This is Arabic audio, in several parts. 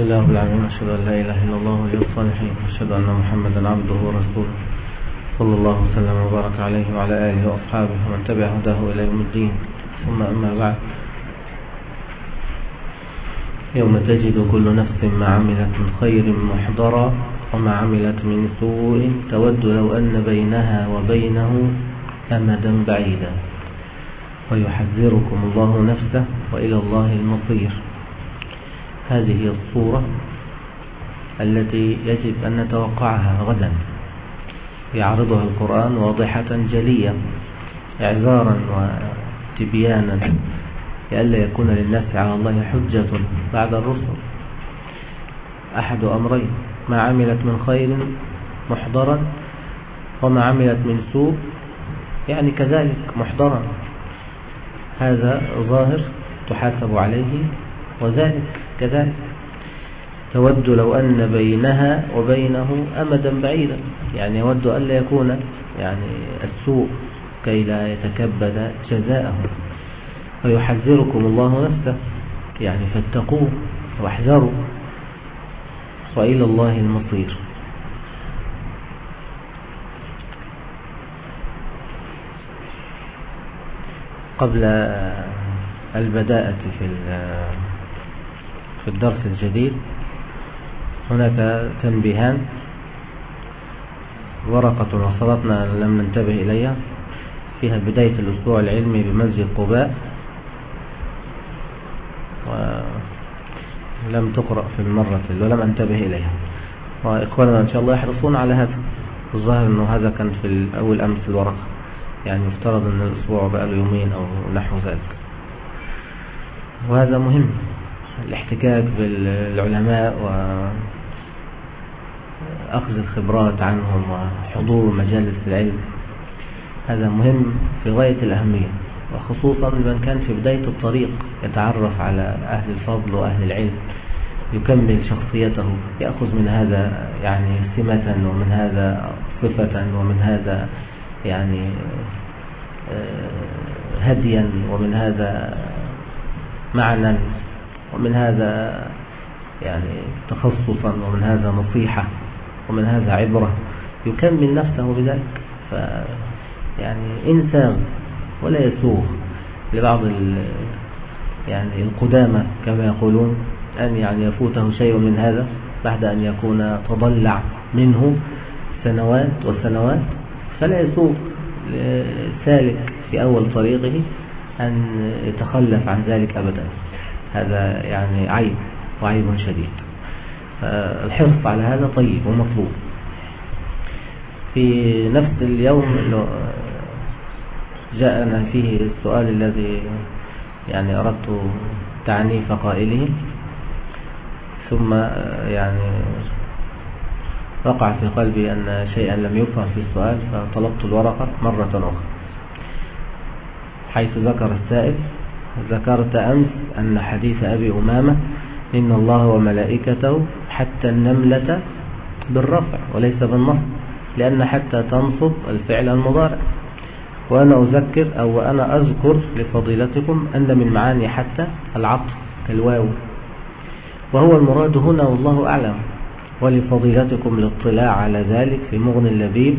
الحمد لله رب العالمين أشهد أن لا إله إلا الله ولي الصالحين أشهد أن محمدا عبده ورسوله صلى الله وسلم وبارك عليه وعلى آله وأصحابه ومن تبع هداه إلى يوم الدين ثم أما بعد يوم تجد كل نفس ما عملت من خير محضرا وما عملت من سوء تود لو أن بينها وبينه أمدا بعيدا ويحذركم الله نفسه وإلى الله المصير هذه الصورة التي يجب أن نتوقعها غدا. يعرضها القرآن واضحة جلية إعذارا وتبيانا لئلا يكون للناس على الله حجة بعد الرسل. أحد أمرين ما عملت من خير محضرا وما عملت من سوء يعني كذلك محضرا. هذا ظاهر تحاسب عليه وذلك كذلك تود لو أن بينها وبينه أمدا بعيدا. يعني يود ألا يكون يعني السوء كي لا يتكبد جزاءه. ويحذركم الله نفسه. يعني فاتقوه واحذروا. وإلى الله المصير. قبل البداءة في في الدرس الجديد. هناك تنبيهان. ورقة وصلتنا لم ننتبه إليها. فيها بداية الأسبوع العلمي بمسجد قباء. ولم تقرأ في المرة ولم أنتبه إليها. وإخواننا إن شاء الله يحرصون على هذا. الظاهر أنه هذا كان في أول أمس الورقة. يعني يفترض أن الأسبوع بقى له يومين أو نحو ذلك. وهذا مهم. الاحتكاك بالعلماء وأخذ الخبرات عنهم وحضور مجالس العلم. هذا مهم في غاية الأهمية وخصوصا من كان في بداية الطريق يتعرف على أهل الفضل وأهل العلم يكمل شخصيته يأخذ من هذا يعني سمة ومن هذا صفة ومن هذا يعني هديا ومن هذا معنى. ومن هذا يعني تخصصا ومن هذا نصيحة ومن هذا عبرة. يكمل نفسه بذلك. ف يعني إنسان ولا يسوغ لبعض يعني القدامى كما يقولون أن يعني يفوته شيء من هذا بعد أن يكون تضلع منه سنوات وسنوات. فلا يسوغ سالك في أول طريقه أن يتخلف عن ذلك أبدا. هذا يعني عيب وعيب شديد. الحرص على هذا طيب ومطلوب. في نفس اليوم جاءنا فيه السؤال الذي يعني أردت تعنيف قائله. ثم يعني وقع في قلبي أن شيئا لم يفهم في السؤال فطلبت الورقة مرة أخرى. حيث ذكر السائل ذكرت أمس أن حديث أبي أمامة إن الله وملائكته حتى النملة بالرفع وليس بالنصب لأن حتى تنصب الفعل المضارع. وأنا أذكر أو أنا أذكر لفضيلتكم أن من معاني حتى العطف كالواو وهو المراد هنا والله أعلم. ولفضيلتكم الاطلاع على ذلك في مغني اللبيب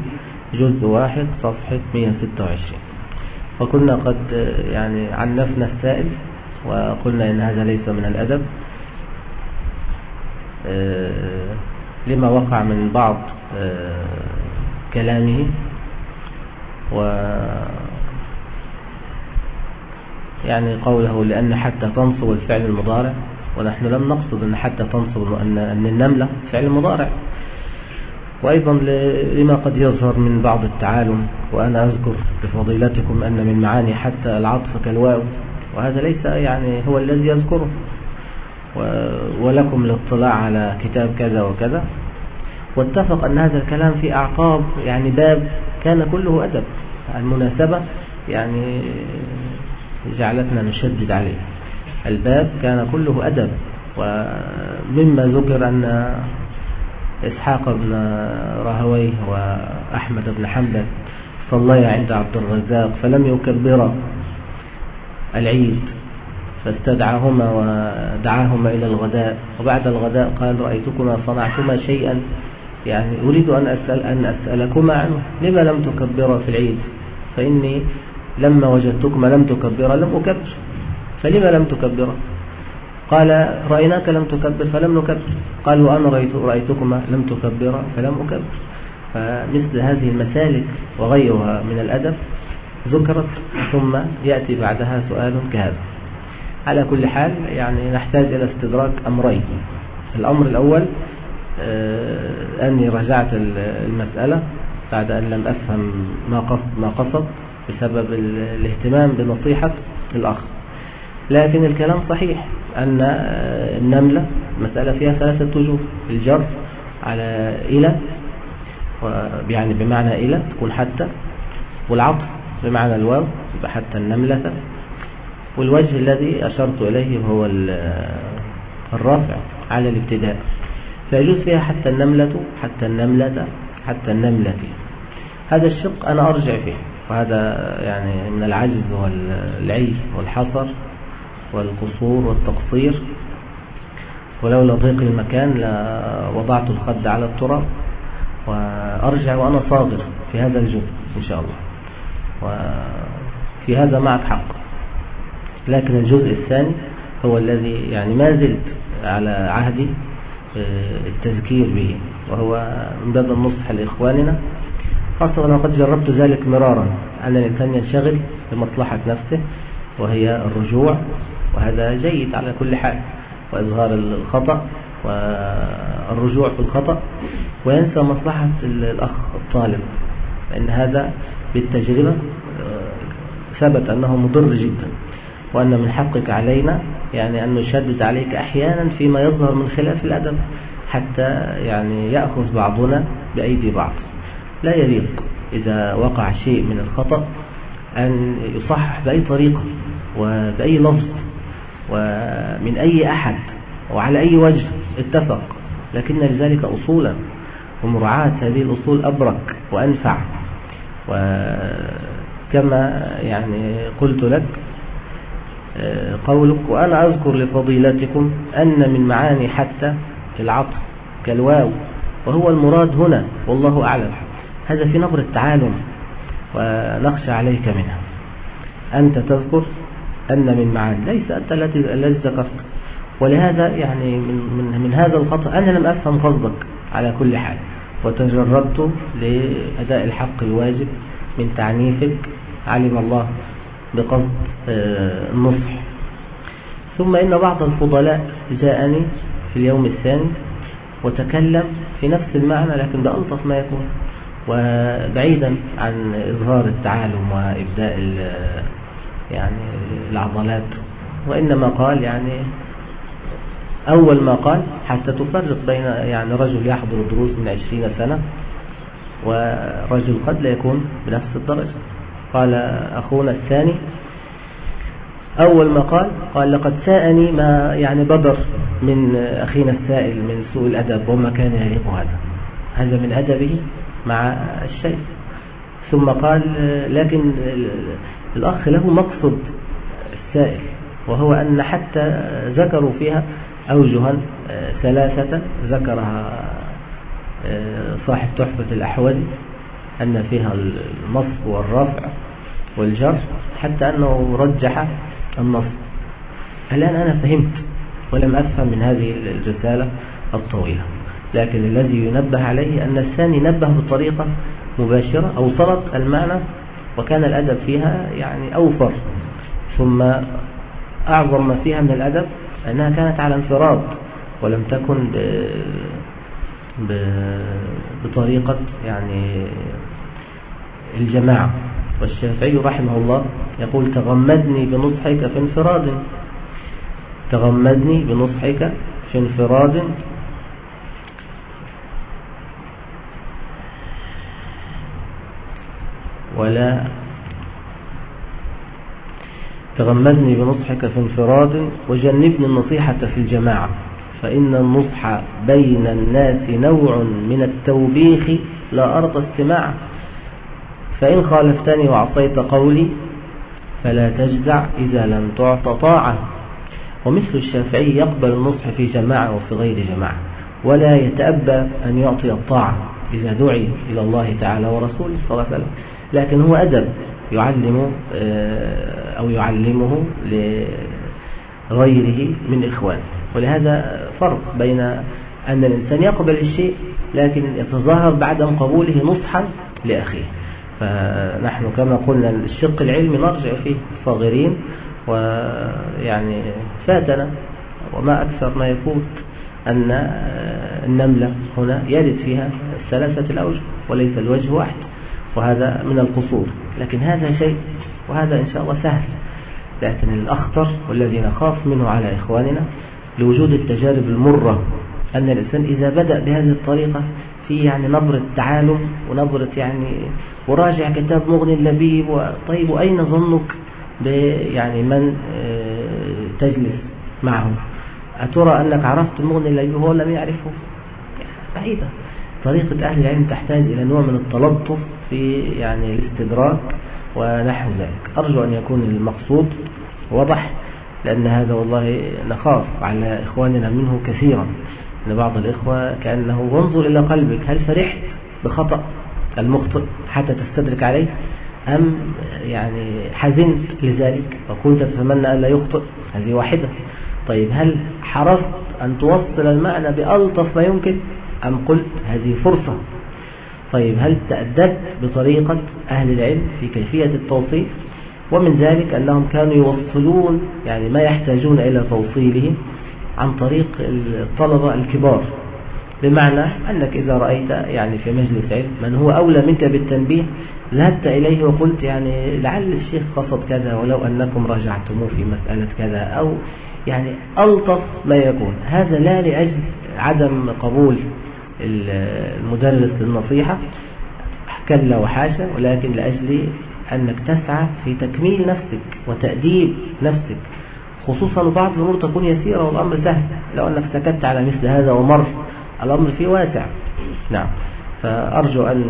جزء واحد صفحة 126 وكنا قد يعني عنفنا السائل وقلنا إن هذا ليس من الأدب. لما وقع من بعض كلامه و يعني قوله لأن حتى تنصب الفعل المضارع ونحن لم نقصد أن حتى تنصب أن النملة فعل مضارع. وأيضا لما قد يظهر من بعض التعالم وأنا أذكر بفضيلتكم أن من معاني حتى العطف كالواو وهذا ليس يعني هو الذي يذكره. ولكم الاطلاع على كتاب كذا وكذا. واتفق أن هذا الكلام في أعقاب يعني باب كان كله أدب. المناسبة يعني جعلتنا نشدد عليه. الباب كان كله أدب ومما ذكر أن إسحاق بن راهويه وأحمد بن حنبل صليا عند عبد الرزاق فلم يكبر العيد فاستدعاهما ودعاهما إلى الغداء وبعد الغداء قال رأيتكما صنعتما شيئا يعني أريد أن, أسأل أن أسألكما عنه لما لم تكبرا في العيد؟ فإني لما وجدتكما لم تكبرا لم أكبر فلما لم تكبرا قال رأيناك لم تكبر فلم نكبر. قال وأنا رأيت رأيتكما لم تكبرا فلم أكبر. فمثل هذه المسالك وغيرها من الأدب ذكرت ثم يأتي بعدها سؤال كهذا. على كل حال يعني نحتاج إلى استدراك أمرين. الأمر الأول آه، أني رجعت المسألة بعد أن لم أفهم ما قصد, ما قصد بسبب الاهتمام بنصيحة الأخ. لكن الكلام صحيح أن النملة مسألة فيها ثلاثة وجوه الجر على إلى يعني بمعنى إلى تكون حتى والعطف بمعنى الواو حتى النملة والوجه الذي أشرت إليه هو الرافع على الابتداء فيجوز فيها حتى النملة حتى النملة حتى النملة. هذا الشق أنا أرجع فيه وهذا يعني من العجز والعي والحصر. والقصور والتقصير. ولولا ضيق المكان لوضعت الخد على التراب. وأرجع وأنا صاغر في هذا الجزء إن شاء الله. وفي هذا معك حق. لكن الجزء الثاني هو الذي يعني ما زلت على عهدي آه، التذكير به. وهو من باب النصح لإخواننا. خاصة أنا قد جربت ذلك مرارا. أن الإنسان ينشغل بمصلحة نفسه وهي الرجوع. وهذا جيد على كل حال وإظهار الخطأ والرجوع في الخطأ وينسى مصلحة الأخ الطالب لأن هذا بالتجربة آه، ثبت أنه مضر جدا وأن من حقك علينا يعني أن نشدد عليك أحيانا فيما يظهر من خلاف الأدب حتى يعني يأخذ بعضنا بأيدي بعض. لا يليق إذا وقع شيء من الخطأ أن يصحح بأي طريقة وبأي لفظ ومن أي أحد وعلى أي وجه اتفق لكن لذلك أصولا ومراعاة هذه الأصول أبرك وأنفع. وكما يعني قلت لك قولك وأنا أذكر لفضيلتكم أن من معاني حتى العطف كالواو وهو المراد هنا والله أعلم. هذا في نبر التعالم ونخشى عليك منها. أنت تذكر؟ أن من معاني. ليس أنت الذي ذكرت ولهذا يعني من, من, من هذا الخطأ أنا لم أفهم قصدك على كل حال. وتجردت لأداء الحق الواجب من تعنيفك. علم الله بقصد آه، النصح. ثم إن بعض الفضلاء جاءني في اليوم الثاني وتكلم في نفس المعنى لكن بألطف ما يكون. وبعيدا عن إظهار التعالم وإبداء يعني العضلات. وإنما قال يعني أول ما قال حتى تفرق بين يعني رجل يحضر دروس من عشرين سنة ورجل قد لا يكون بنفس الدرجة. قال أخونا الثاني أول ما قال قال لقد ساءني ما يعني بدر من أخينا السائل من سوء الأدب وما كان يليق هذا. هذا من أدبه مع الشيء ثم قال لكن الأخ له مقصد السائل وهو أن حتى ذكروا فيها أوجها ثلاثة ذكرها صاحب تحفة الأحوال أن فيها النصب والرفع والجر حتى أنه رجح النصب. الآن أنا فهمت ولم أفهم من هذه الرسالة الطويلة لكن الذي ينبه عليه أن الثاني نبه بطريقة مباشرة أوصلت المعنى وكان الأدب فيها يعني أوفر ثم أعظم ما فيها من الأدب أنها كانت على انفراد ولم تكن ب... ب... بطريقة يعني الجماعة. والشافعي رحمه الله يقول تغمدني بنصحك في انفراد تغمدني بنصحك في انفراد ولا تغمدني بنصحك في انفراد وجنبني النصيحة في الجماعة فإن النصح بين الناس نوع من التوبيخ لا أرضى استماعه فإن خالفتني وعصيت قولي فلا تجزع إذا لم تعط طاعة. ومثل الشافعي يقبل النصح في جماعة وفي غير جماعة ولا يتأبى أن يعطي الطاعة إذا دعي إلى الله تعالى ورسوله. صلى الله عليه وسلم. لكن هو أدب يعلم آه، أو يعلمه لغيره من إخوانه ولهذا فرق بين أن الإنسان يقبل الشيء لكن يتظاهر بعدم قبوله نصحا لأخيه. فنحن كما قلنا الشق العلمي نرجع فيه صاغرين ويعني فاتنا وما أكثر ما يفوت أن النملة هنا يرد فيها الثلاثة الأوجه وليس الوجه واحد. وهذا من القصور. لكن هذا شيء وهذا إن شاء الله سهل. لكن الأخطر والذي نخاف منه على إخواننا لوجود التجارب المرة أن الإنسان إذا بدأ بهذه الطريقة في يعني نبرة تعالم ونبرة يعني وراجع كتاب مغني اللبيب طيب وأين ظنك يعني من آه، تجلس معه؟ أترى أنك عرفت مغني اللبيب وهو لم يعرفه؟ بعيدة. طريقة أهل العلم تحتاج إلى نوع من التلطف في يعني الاستدراك ونحو ذلك. أرجو أن يكون المقصود وضح لأن هذا والله نخاف على إخواننا منه كثيرا. أن بعض الإخوة كأنه وانظر إلى قلبك هل فرحت بخطأ المخطئ حتى تستدرك عليه؟ أم يعني حزنت لذلك وكنت تتمنى أن لا يخطئ؟ هذه واحدة. طيب هل حرصت أن توصل المعنى بألطف ما يمكن؟ أم قلت هذه فرصة؟ طيب هل تأدبت بطريقة أهل العلم في كيفية التوصيل ومن ذلك أنهم كانوا يوصلون يعني ما يحتاجون إلى توصيله عن طريق الطلبة الكبار. بمعنى أنك إذا رأيت يعني في مجلس علم من هو أولى منك بالتنبيه ذهبت إليه وقلت يعني لعل الشيخ قصد كذا ولو أنكم رجعتموه في مسألة كذا أو يعني ألطف ما يكون. هذا لا لأجل عدم قبول المدرس للنصيحة كلا وحاشا ولكن لأجل أنك تسعى في تكميل نفسك وتأديب نفسك خصوصا بعض الأمور تكون يسيرة والأمر سهل. لو أنك سكت على مثل هذا ومر الأمر فيه واسع. نعم. فأرجو أن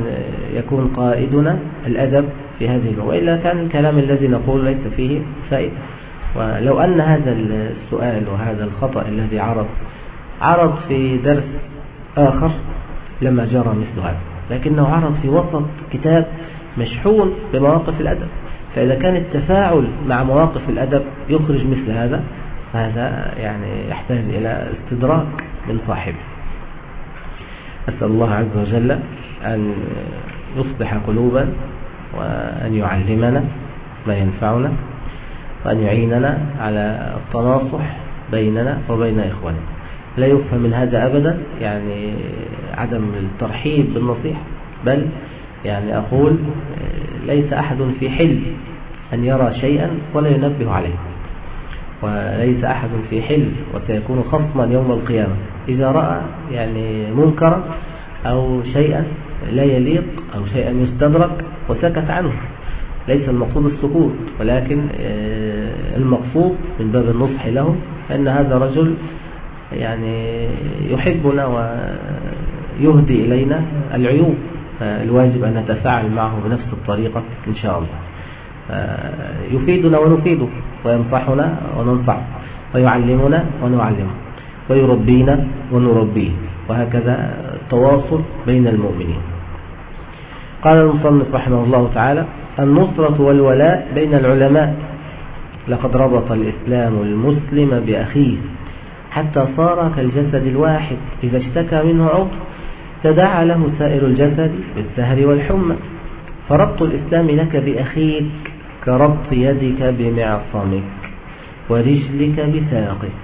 يكون قائدنا الأدب في هذه اللغة وإلا كان الكلام الذي نقول ليس فيه فائدة. ولو أن هذا السؤال وهذا الخطأ الذي عرض عرض في درس آخر لما جرى مثل هذا. لكنه عرض في وسط كتاب مشحون بمواقف الأدب. فإذا كان التفاعل مع مواقف الأدب يخرج مثل هذا فهذا يعني يحتاج إلى استدراك من صاحبه. أسأل الله عز وجل أن يصلح قلوبا وأن يعلمنا ما ينفعنا وأن يعيننا على التناصح بيننا وبين إخواننا. لا يفهم من هذا أبدا يعني عدم الترحيب بالنصيحة بل يعني أقول ليس أحد في حل أن يرى شيئا ولا ينبه عليه وليس أحد في حل وسيكون خصما يوم القيامة. إذا رأى يعني منكرا أو شيئا لا يليق أو شيئا يستدرك وسكت عنه. ليس المقصود السكوت ولكن آه، المقصود من باب النصح له أن هذا رجل يعني يحبنا ويهدي إلينا العيوب فالواجب أن نتفاعل معه بنفس الطريقة إن شاء الله. يفيدنا ونفيده وينصحنا وننصحه ويعلمنا ونعلمه ويربينا ونربيه وهكذا تواصل بين المؤمنين. قال المصنف رحمه الله تعالى النصرة والولاء بين العلماء. لقد ربط الإسلام المسلم بأخيه حتى صار كالجسد الواحد. إذا اشتكى منه عضو تداعى له سائر الجسد بالسهر والحمى. فربط الإسلام لك بأخيك كربط يدك بمعصمك ورجلك بساقك.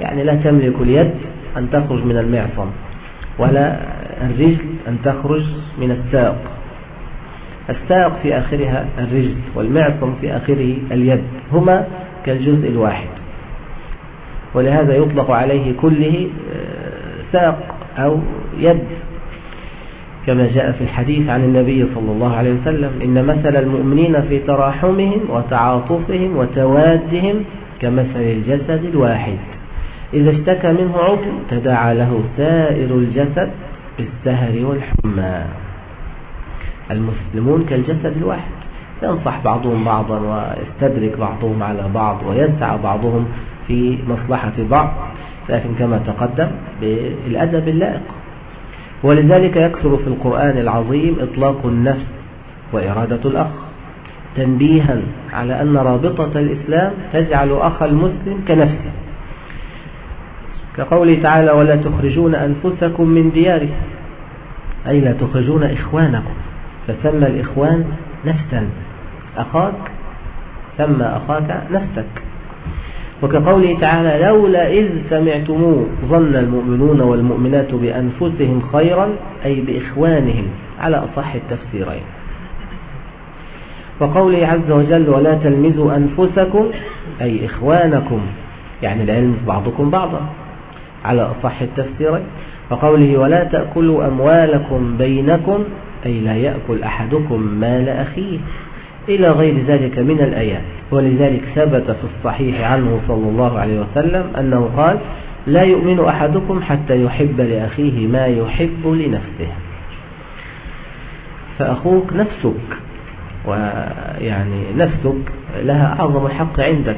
يعني لا تملك اليد أن تخرج من المعصم ولا الرجل أن تخرج من الساق. الساق في آخرها الرجل والمعصم في آخره اليد هما كالجزء الواحد. ولهذا يطلق عليه كله آه، ساق أو يد. كما جاء في الحديث عن النبي صلى الله عليه وسلم إن مثل المؤمنين في تراحمهم وتعاطفهم وتوادهم كمثل الجسد الواحد. إذا اشتكى منه عضو تداعى له سائر الجسد بالسهر والحمى. المسلمون كالجسد الواحد. ينصح بعضهم بعضا ويستدرك بعضهم على بعض ويسعى بعضهم في مصلحة بعض لكن كما تقدم بالأدب اللائق. ولذلك يكثر في القرآن العظيم إطلاق النفس وإرادة الأخ تنبيها على أن رابطة الإسلام تجعل أخ المسلم كنفسه. كقوله تعالى ولا تخرجون أنفسكم من دياركم. أي لا تخرجون إخوانكم. فسمى الإخوان نفسا. أخاك سمى أخاك نفسك. وكقوله تعالى لولا إذ سمعتموه ظن المؤمنون والمؤمنات بأنفسهم خيرا أي بإخوانهم على أصح التفسيرين. وقوله عز وجل ولا تلمزوا أنفسكم أي إخوانكم يعني العلم بعضكم بعضا على أصح التفسيرين. وقوله ولا تأكلوا أموالكم بينكم أي لا يأكل أحدكم مال أخيه. إلى غير ذلك من الآيات. ولذلك ثبت في الصحيح عنه صلى الله عليه وسلم أنه قال لا يؤمن أحدكم حتى يحب لأخيه ما يحب لنفسه. فأخوك نفسك ويعني نفسك لها أعظم حق عندك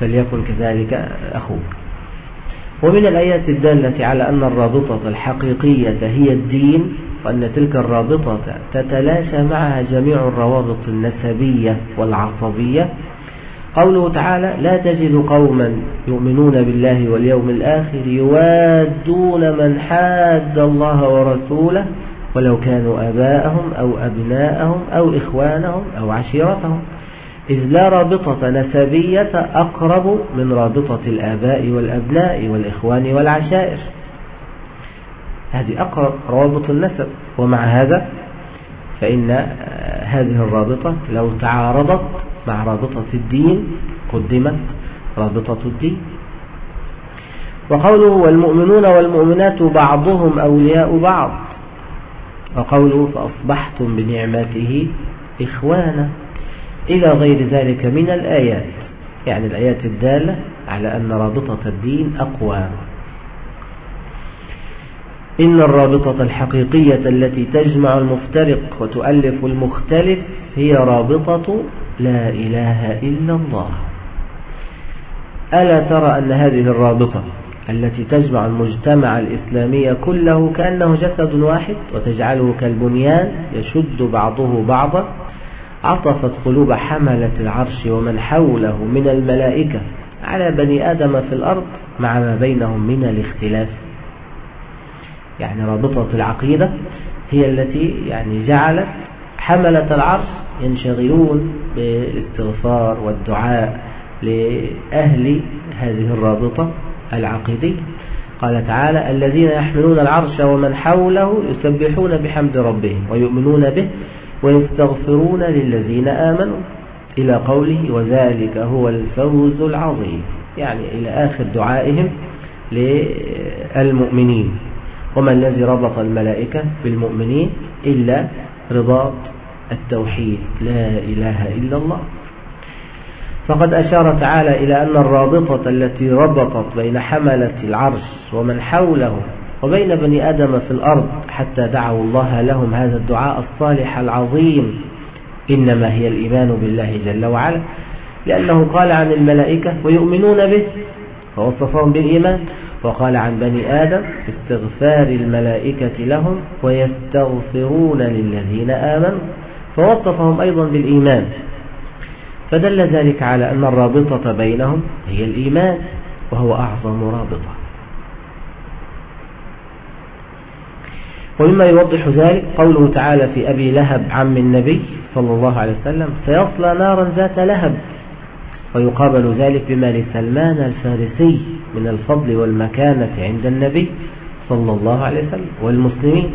فليكن كذلك أخوك. ومن الآيات الدالة على أن الرابطة الحقيقية هي الدين وأن تلك الرابطة تتلاشى معها جميع الروابط النسبية والعصبية. قوله تعالى لا تجد قوما يؤمنون بالله واليوم الآخر يوادون من حاد الله ورسوله ولو كانوا آباءهم أو أبناءهم أو إخوانهم أو عشيرتهم. إذ لا رابطة نسبية أقرب من رابطة الآباء والأبناء والإخوان والعشائر. هذه أقرب روابط النسب ومع هذا فإن هذه الرابطة لو تعارضت مع رابطة الدين قدمت رابطة الدين. وقوله والمؤمنون والمؤمنات بعضهم أولياء بعض وقوله فأصبحتم بنعمته إخوانا. إلى غير ذلك من الآيات. يعني الآيات الدالة على أن رابطة الدين أقوى. إن الرابطة الحقيقية التي تجمع المفترق وتؤلف المختلف هي رابطة لا إله إلا الله. ألا ترى أن هذه الرابطة التي تجمع المجتمع الإسلامي كله كأنه جسد واحد وتجعله كالبنيان يشد بعضه بعضا عطفت قلوب حملة العرش ومن حوله من الملائكة على بني آدم في الأرض مع ما بينهم من الاختلاف. يعني رابطة العقيدة هي التي يعني جعلت حملة العرش ينشغلون بالاستغفار والدعاء لأهل هذه الرابطة العقيدية. قال تعالى الذين يحملون العرش ومن حوله يسبحون بحمد ربهم ويؤمنون به ويستغفرون للذين آمنوا. إلى قوله وذلك هو الفوز العظيم. يعني إلى آخر دعائهم للمؤمنين. وما الذي ربط الملائكة بالمؤمنين إلا رباط التوحيد. لا إله إلا الله. فقد أشار تعالى إلى أن الرابطة التي ربطت بين حملة العرش ومن حوله وبين بني آدم في الأرض حتى دعوا الله لهم هذا الدعاء الصالح العظيم. إنما هي الإيمان بالله جل وعلا. لأنه قال عن الملائكة ويؤمنون به فوصفهم بالإيمان. وقال عن بني آدم استغفار الملائكة لهم ويستغفرون للذين آمنوا. فوصفهم أيضا بالإيمان. فدل ذلك على أن الرابطة بينهم هي الإيمان وهو أعظم رابطة. ومما يوضح ذلك قوله تعالى في أبي لهب عم النبي صلى الله عليه وسلم سيصلى نارا ذات لهب. ويقابل ذلك بما لسلمان الفارسي من الفضل والمكانة عند النبي صلى الله عليه وسلم. والمسلمين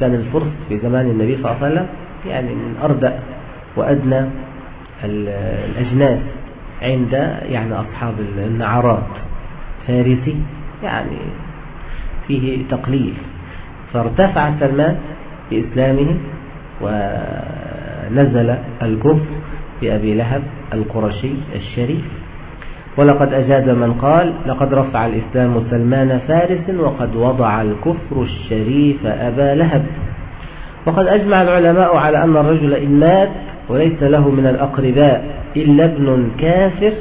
كان الفرس في زمان النبي صلى الله عليه وسلم يعني من أردأ وأدنى الأجناس عند يعني أصحاب النعرات. فارسي يعني فيه تقليل. فارتفع سلمان بإسلامه ونزل الكفر بأبي لهب القرشي الشريف. ولقد أجاد من قال لقد رفع الإسلام سلمان فارس وقد وضع الكفر الشريف أبا لهب وقد أجمع العلماء على أن الرجل إن مات وليس له من الأقرباء إلا ابن كافر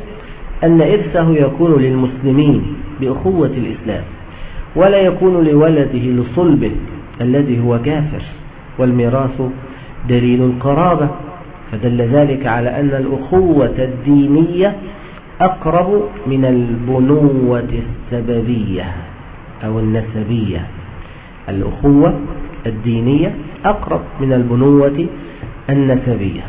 أن إرثه يكون للمسلمين بأخوة الإسلام. ولا يكون لولده لصلبه الذي هو كافر والميراث دليل القرابة. فدل ذلك على أن الأخوة الدينية أقرب من البنوة السببية أو النسبية. الأخوة الدينية أقرب من البنوة النسبية.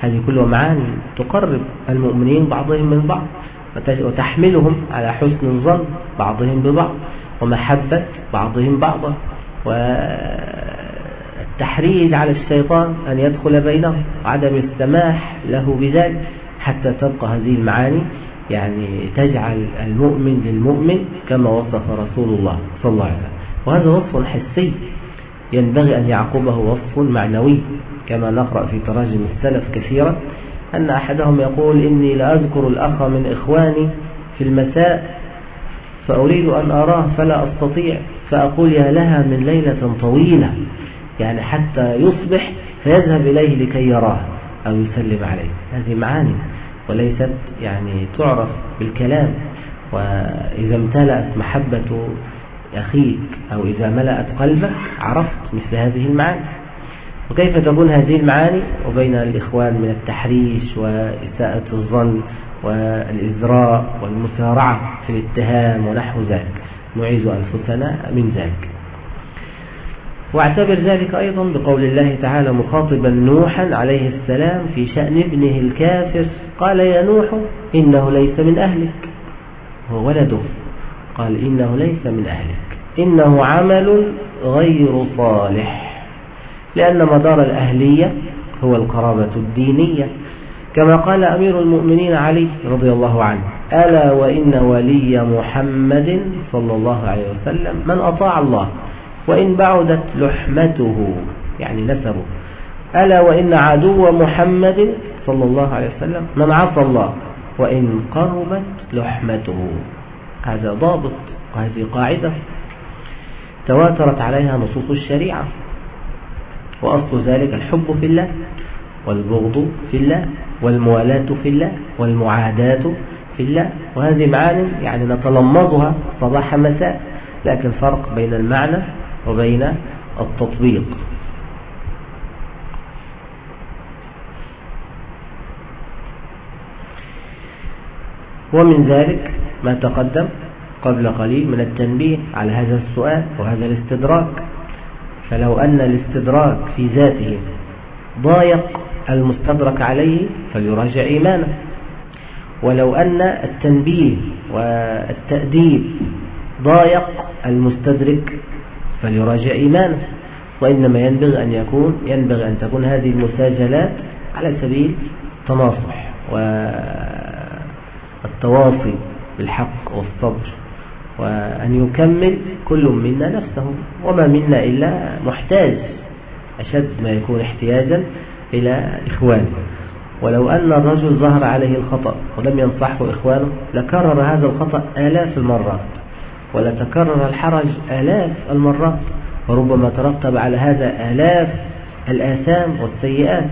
هذه كلها معاني تقرب المؤمنين بعضهم من بعض. وتحملهم على حسن الظن بعضهم ببعض ومحبة بعضهم بعضا والتحريج على الشيطان أن يدخل بينهم وعدم السماح له بذلك حتى تبقى هذه المعاني يعني تجعل المؤمن للمؤمن كما وصف رسول الله صلى الله عليه وسلم. وهذا وصف حسي ينبغي أن يعقبه وصف معنوي كما نقرأ في تراجم السلف كثيرا. أن أحدهم يقول إني لأذكر الأخ من إخواني في المساء فأريد أن أراه فلا أستطيع فأقول يا لها من ليلة طويلة يعني حتى يصبح فيذهب إليه لكي يراه أو يسلم عليه. هذه معاني وليست يعني تعرف بالكلام وإذا امتلأت محبة أخيك أو إذا ملأت قلبك عرفت مثل هذه المعاني. وكيف تكون هذه المعاني؟ وبين الإخوان من التحريش وإساءة الظن والإزراء والمسارعة في الاتهام ونحو ذلك. نعيذ أنفسنا من ذلك. واعتبر ذلك أيضا بقول الله تعالى مخاطبا نوحا عليه السلام في شأن ابنه الكافر. قال يا نوح إنه ليس من أهلك. هو ولده. قال إنه ليس من أهلك. إنه عمل غير صالح. لأن مدار الأهلية هو القرابة الدينية. كما قال أمير المؤمنين علي رضي الله عنه ألا وإن ولي محمد صلى الله عليه وسلم من أطاع الله وإن بعدت لحمته. يعني نسبه ألا وإن عدو محمد صلى الله عليه وسلم من عصى الله وإن قربت لحمته. هذا ضابط وهذه قاعدة تواترت عليها نصوص الشريعة. وأصل ذلك الحب في الله والبغض في الله والموالاة في الله والمعاداة في الله. وهذه معاني يعني نتلمضها صباح مساء لكن فرق بين المعنى وبين التطبيق. ومن ذلك ما تقدم قبل قليل من التنبيه على هذا السؤال وهذا الاستدراك. فلو أن الاستدراك في ذاته ضايق المستدرك عليه فليراجع إيمانه. ولو أن التنبيه والتأديب ضايق المستدرك فليراجع إيمانه. وإنما ينبغي أن يكون ينبغي أن تكون هذه المساجلات على سبيل التناصح والتواصي بالحق والصبر. وأن يكمل كل منا نفسه. وما منا إلا محتاج أشد ما يكون احتياجا إلى إخوانه ولو أن الرجل ظهر عليه الخطأ ولم ينصحه إخوانه لكرر هذا الخطأ آلاف المرات. ولتكرر الحرج آلاف المرات. وربما ترتب على هذا آلاف الآثام والسيئات.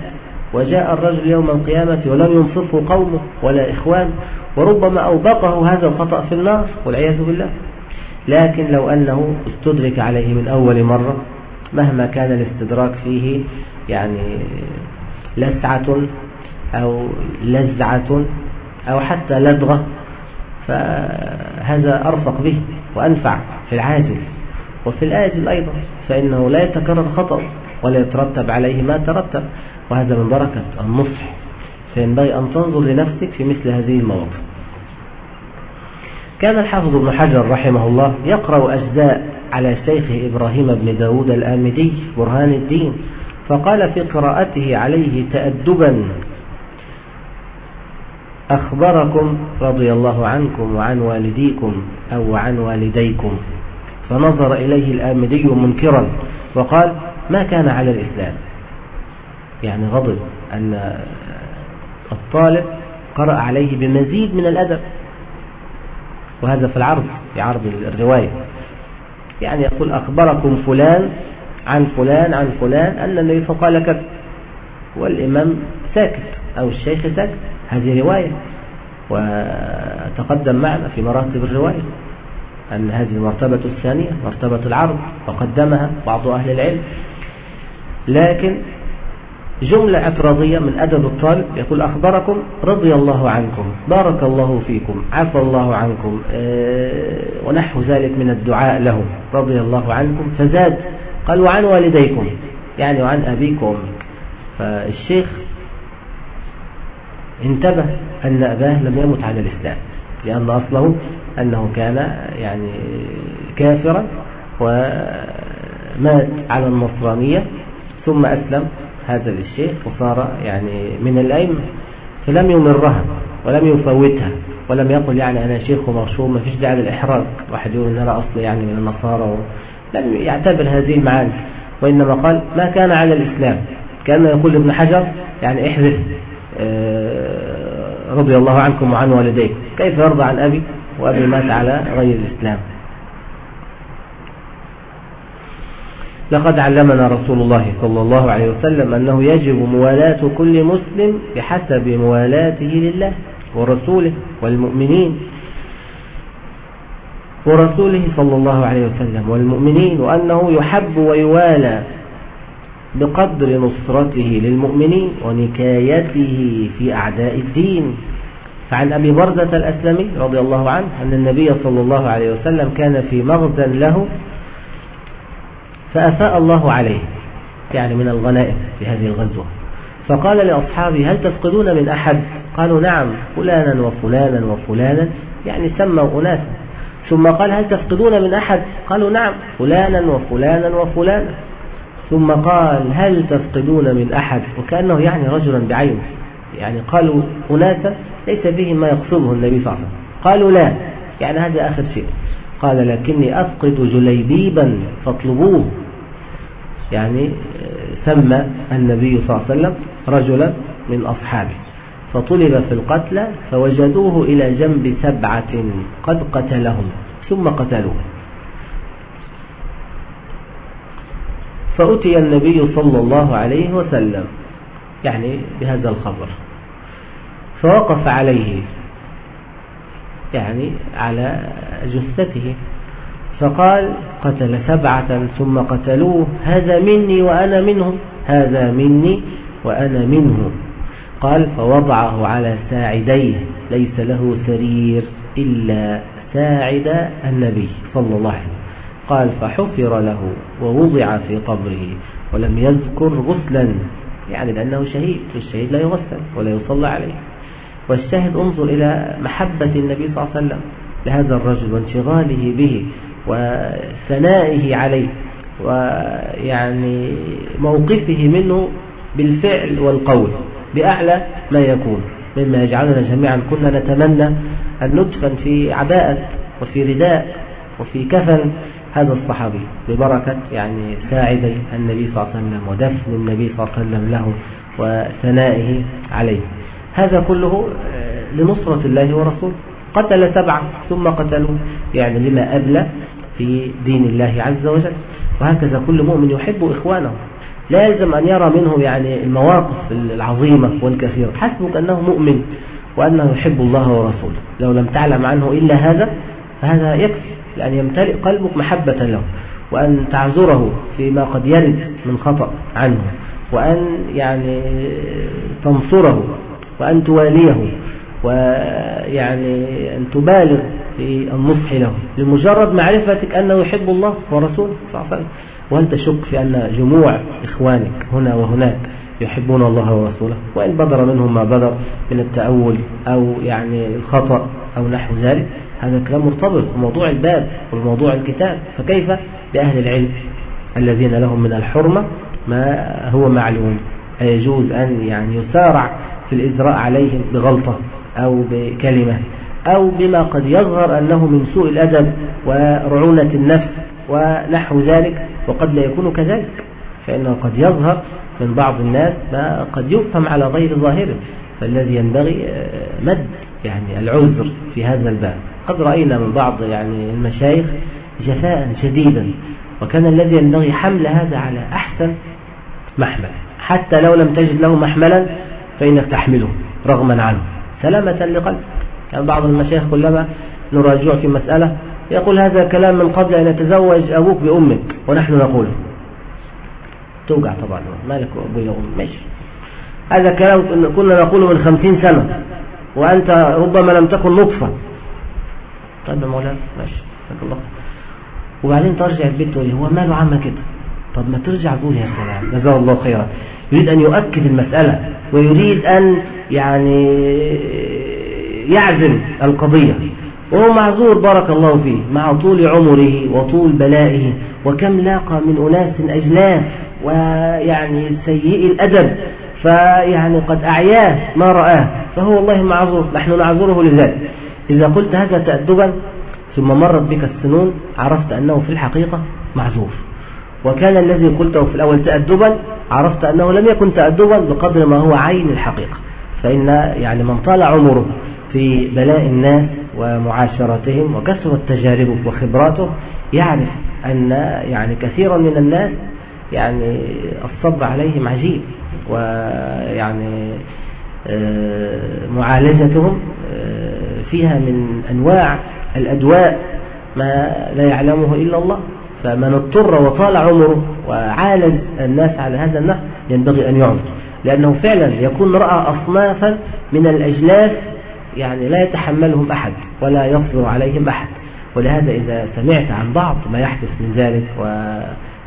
وجاء الرجل يوم القيامة ولم ينصفه قومه ولا إخوانه. وربما أوبقه هذا الخطأ في النار والعياذ بالله. لكن لو أنه استدرك عليه من أول مرة مهما كان الاستدراك فيه يعني لسعة أو لزعة أو حتى لدغة فهذا أرفق به وأنفع في العاجل وفي الآجل أيضا فإنه لا يتكرر خطأ ولا يترتب عليه ما ترتب وهذا من بركة النصح. فينبغي أن تنظر لنفسك في مثل هذه المواقف. كان الحافظ ابن حجر رحمه الله يقرأ أجزاء على شيخه إبراهيم بن داود الآمدي برهان الدين فقال في قراءته عليه تأدبا أخبركم رضي الله عنكم وعن والديكم أو عن والديكم. فنظر إليه الآمدي منكرا وقال ما كان على الإسلام. يعني غضب أن الطالب قرأ عليه بمزيد من الأدب. وهذا في العرض في عرض الرواية. يعني يقول أخبركم فلان عن فلان عن فلان أن النبي فقال كذا. والإمام ساكت أو الشيخ ساكت. هذه رواية. وتقدم معنا في مراتب الرواية أن هذه المرتبة الثانية مرتبة العرض وقدمها بعض أهل العلم. لكن جملة اعتراضية من أدب الطالب يقول أخبركم رضي الله عنكم بارك الله فيكم عفى الله عنكم آه، ونحو ذلك من الدعاء لهم رضي الله عنكم فزاد قال وعن والديكم يعني وعن أبيك وأمك فالشيخ انتبه أن أباه لم يمت على الإسلام لأن أصله أنه كان يعني كافرا ومات على النصرانية ثم أسلم هذا للشيخ وصار يعني من الأئمة فلم يمرها ولم يفوتها ولم يقل يعني أنا شيخ ومغشوم ما فيش داعي للإحراج واحد يقول أن أنا أصلي يعني من النصارى لم يعتبر هذه المعاني. وإنما قال ما كان على الإسلام. كأن يقول ابن حجر يعني احذف آه، رضي الله عنكم وعن والديكم كيف يرضى عن أبي؟ وأبي مات على غير الإسلام. لقد علمنا رسول الله صلى الله عليه وسلم أنه يجب موالاة كل مسلم بحسب موالاته لله ورسوله والمؤمنين. ورسوله صلى الله عليه وسلم والمؤمنين وأنه يحب ويوالى بقدر نصرته للمؤمنين ونكايته في أعداء الدين. فعن أبي برزة الأسلمي رضي الله عنه أن النبي صلى الله عليه وسلم كان في مغزى له فأفاء الله عليه يعني من الغنائم في هذه الغزوة. فقال لأصحابه هل تفقدون من أحد؟ قالوا نعم فلانا وفلانا وفلانا يعني سموا أناسا ثم قال هل تفقدون من أحد؟ قالوا نعم فلانا وفلانا وفلانا. ثم قال هل تفقدون من أحد؟ وكأنه يعني رجلا بعينه. يعني قالوا أناسا ليس بهم ما يقصده النبي صلى الله عليه وسلم. قالوا لا يعني هذا آخر شيء. قال لكني أفقد جليبيبا فاطلبوه. يعني سمى النبي صلى الله عليه وسلم رجلا من أصحابه. فطلب في القتلى فوجدوه إلى جنب سبعة قد قتلهم ثم قتلوه. فأتي النبي صلى الله عليه وسلم يعني بهذا الخبر. فوقف عليه. يعني على جثته. فقال قتل سبعة ثم قتلوه هذا مني وأنا منهم هذا مني وأنا منه قال فوضعه على ساعديه ليس له سرير إلا ساعد النبي صلى الله عليه وسلم. قال فحفر له ووضع في قبره ولم يذكر غسلا يعني لأنه شهيد الشهيد لا يغسل ولا يصلى عليه. والشاهد انظر إلى محبة النبي صلى الله عليه وسلم لهذا الرجل وانشغاله به وثنائه عليه ويعني موقفه منه بالفعل والقول بأعلى ما يكون مما يجعلنا جميعا كنا نتمنى أن ندفن في عباءة وفي رداء وفي كفن هذا الصحابي ببركة يعني ساعدي النبي صلى الله عليه وسلم ودفن النبي صلى الله عليه وسلم له وثنائه عليه. هذا كله آه، لنصرة الله ورسوله. قتل سبعة ثم قتلوا يعني لما أبلى في دين الله عز وجل. وهكذا كل مؤمن يحب إخوانه. لا يلزم أن يرى منه يعني المواقف العظيمة والكثيرة. حسبك أنه مؤمن وأنه يحب الله ورسوله. لو لم تعلم عنه إلا هذا فهذا يكفي. لأن يمتلئ قلبك محبة له. وأن تعذره فيما قد يرد من خطأ عنه. وأن يعني تنصره وأن تواليه ويعني أن تبالغ في النصح له لمجرد معرفتك أنه يحب الله ورسوله صلى الله عليه وسلم وهل تشك في أن جموع إخوانك هنا وهناك يحبون الله ورسوله وإن بدر منهم ما بدر من التأول أو يعني الخطأ أو نحو ذلك هذا كلام مرتبط بموضوع الباب وبموضوع الكتاب. فكيف؟ بأهل العلم الذين لهم من الحرمة ما هو معلوم. أيجوز أن يعني يسارع في الإجراء عليهم بغلطة أو بكلمة أو بما قد يظهر أنه من سوء الأدب ورعونة النفس ونحو ذلك وقد لا يكون كذلك فإنه قد يظهر من بعض الناس ما قد يفهم على غير ظاهره فالذي ينبغي آه، مد يعني العذر في هذا الباب. قد رأينا من بعض يعني المشايخ جفاء شديدا وكان الذي ينبغي حمل هذا على أحسن محمل حتى لو لم تجد له محملا فإنك تحمله رغما عنه. سلامة لقلبك. كان بعض المشايخ كلما نراجع في مسألة يقول هذا كلام من قبل أن يتزوج أبوك بأمك ونحن نقوله. توقع طبعا. مالك أبوي وأمي ماشي. هذا كلام كنا نقوله من خمسين سنة. وأنت ربما لم تكن نطفة. طيب يا مولانا ماشي. الله. وبعدين ترجع البيت تقول هو ماله عامة كده؟ طب ما ترجع قول يا سلام. جزاه الله خيرا. يريد أن يؤكد المسألة ويريد أن يعني يعزم القضية. وهو معذور بارك الله فيه مع طول عمره وطول بلائه وكم لاقى من أناس أجلاف ويعني سيئ الأدب فيعني قد أعياه ما رآه. فهو والله معذور نحن نعذره لذلك. إذا قلت هذا تأدبا ثم مرت بك السنون عرفت أنه في الحقيقة معذور. وكان الذي قلته في الأول تأدبا عرفت أنه لم يكن تأدبا بقدر ما هو عين الحقيقة. فإن يعني من طال عمره في بلاء الناس ومعاشرتهم وكثرت تجاربه وخبراته يعرف أن يعني كثيرا من الناس يعني الصبر عليهم عجيب ويعني آه، معالجتهم آه، فيها من أنواع الأدواء ما لا يعلمه إلا الله. فمن اضطر وطال عمره وعالج الناس على هذا النحو ينبغي أن يعمل لأنه فعلا يكون رأى أصنافا من الأجلاس يعني لا يتحملهم أحد ولا يصبر عليهم أحد. ولهذا إذا سمعت عن بعض ما يحدث من ذلك و...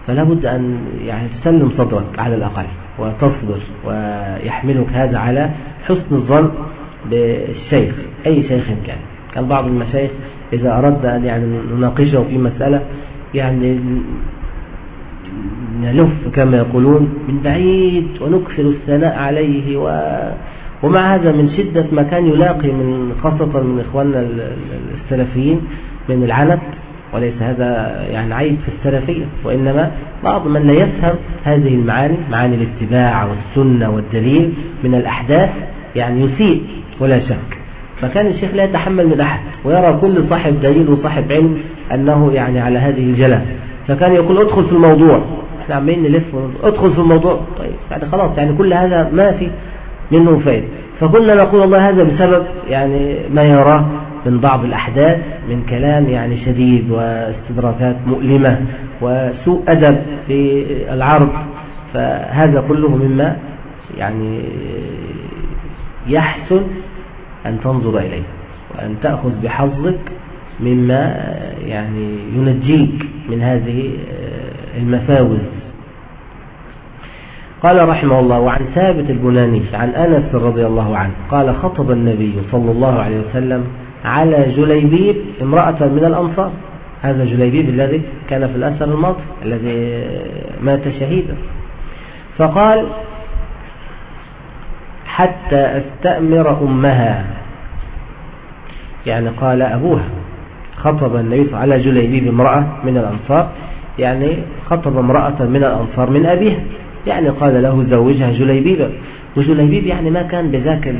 فلا بد أن يعني تسلم صدرك على الأقل وتصبر ويحملك هذا على حسن الظن بالشيخ أي شيخ كان. كان بعض المشايخ إذا أردنا أن يعني نناقشه في مسألة يعني نلف كما يقولون من بعيد ونكثر الثناء عليه و ومع هذا من شدة ما كان يلاقي من خاصة من إخواننا السلفيين من العنت وليس هذا يعني عيب في السلفية وإنما بعض من لا يفهم هذه المعاني معاني الاتباع والسنة والدليل من الأحداث يعني يسيء ولا شك. فكان الشيخ لا يتحمل من أحد ويرى كل صاحب دليل وصاحب علم أنه يعني على هذه الجلة. فكان يقول ادخل في الموضوع. إحنا عمالين نلف ادخل في الموضوع. طيب يعني خلاص يعني كل هذا ما في منه فائدة فكنا نقول الله هذا بسبب يعني ما يراه من بعض الأحداث من كلام يعني شديد واستدراكات مؤلمة وسوء أدب في العرض. فهذا كله مما يعني يحسن أن تنظر إليه وأن تأخذ بحظك مما يعني ينجيك من هذه المفاوز. قال رحمه الله وعن ثابت البناني عن أنس رضي الله عنه قال خطب النبي صلى الله عليه وسلم على جليبيب امرأة من الأنصار. هذا جليبيب الذي كان في الأسر الماضي الذي مات شهيدا. فقال حتى أستأمر أمها. يعني قال أبوها. خطب النبي على جليبيب امرأة من الأنصار يعني خطب امرأة من الأنصار من أبيها يعني قال له زوجها جليبيب وجليبيب يعني ما كان بذاك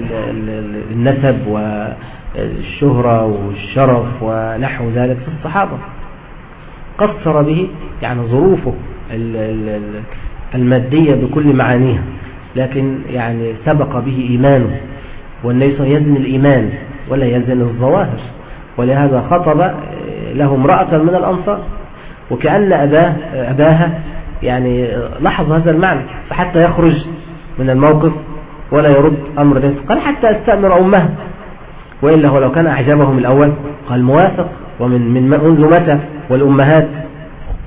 النسب والشهرة والشرف ونحو ذلك في الصحابة. قصر به يعني ظروفه المادية بكل معانيها لكن يعني سبق به إيمانه والنبي صلى يزن الإيمان ولا يزن الظواهر. ولهذا خطب له امرأة من الأنصار وكأن أباه أباها يعني لاحظ هذا المعنى فحتى يخرج من الموقف ولا يرد أمر ذلك قال حتى استأمر أمها وإلا هو لو كان أعجبهم الأول قال موافق ومن من منذ متى والأمهات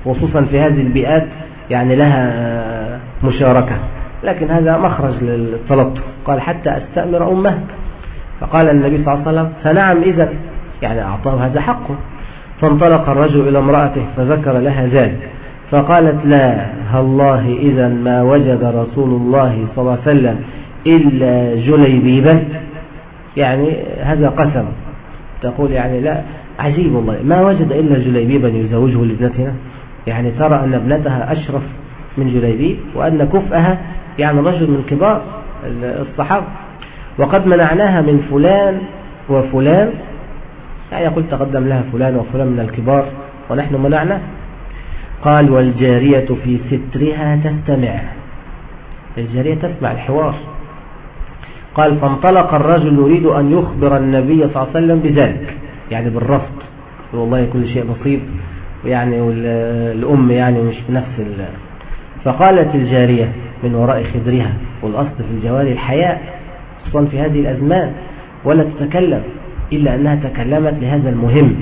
خصوصا في هذه البيئات يعني لها مشاركة. لكن هذا مخرج للتلطف. قال حتى أستأمر أمها فقال النبي صلى الله عليه وسلم فنعم إذا يعني أعطاه هذا حقه. فانطلق الرجل إلى امرأته فذكر لها ذلك. فقالت لا هالله إذا ما وجد رسول الله صلى الله عليه وسلم إلا جليبيبا يعني هذا قسم. تقول يعني لا عجيب والله. ما وجد إلا جليبيبا يزوجه لابنتنا. يعني ترى أن ابنتها أشرف من جليبيب وأن كفأها يعني رجل من كبار الصحابة. وقد منعناها من فلان وفلان يعني يقول تقدم لها فلان وفلان من الكبار ونحن منعنا. قال والجارية في سترها تستمع. الجارية تسمع الحوار. قال فانطلق الرجل يريد أن يخبر النبي صلى الله عليه وسلم بذلك يعني بالرفض. والله كل شيء نصيب يعني والأم يعني مش بنفس ال... فقالت الجارية من وراء خدرها والأصل في الجواري الحياء خصوصا في هذه الأزمان ولا تتكلم. إلا أنها تكلمت لهذا المهم.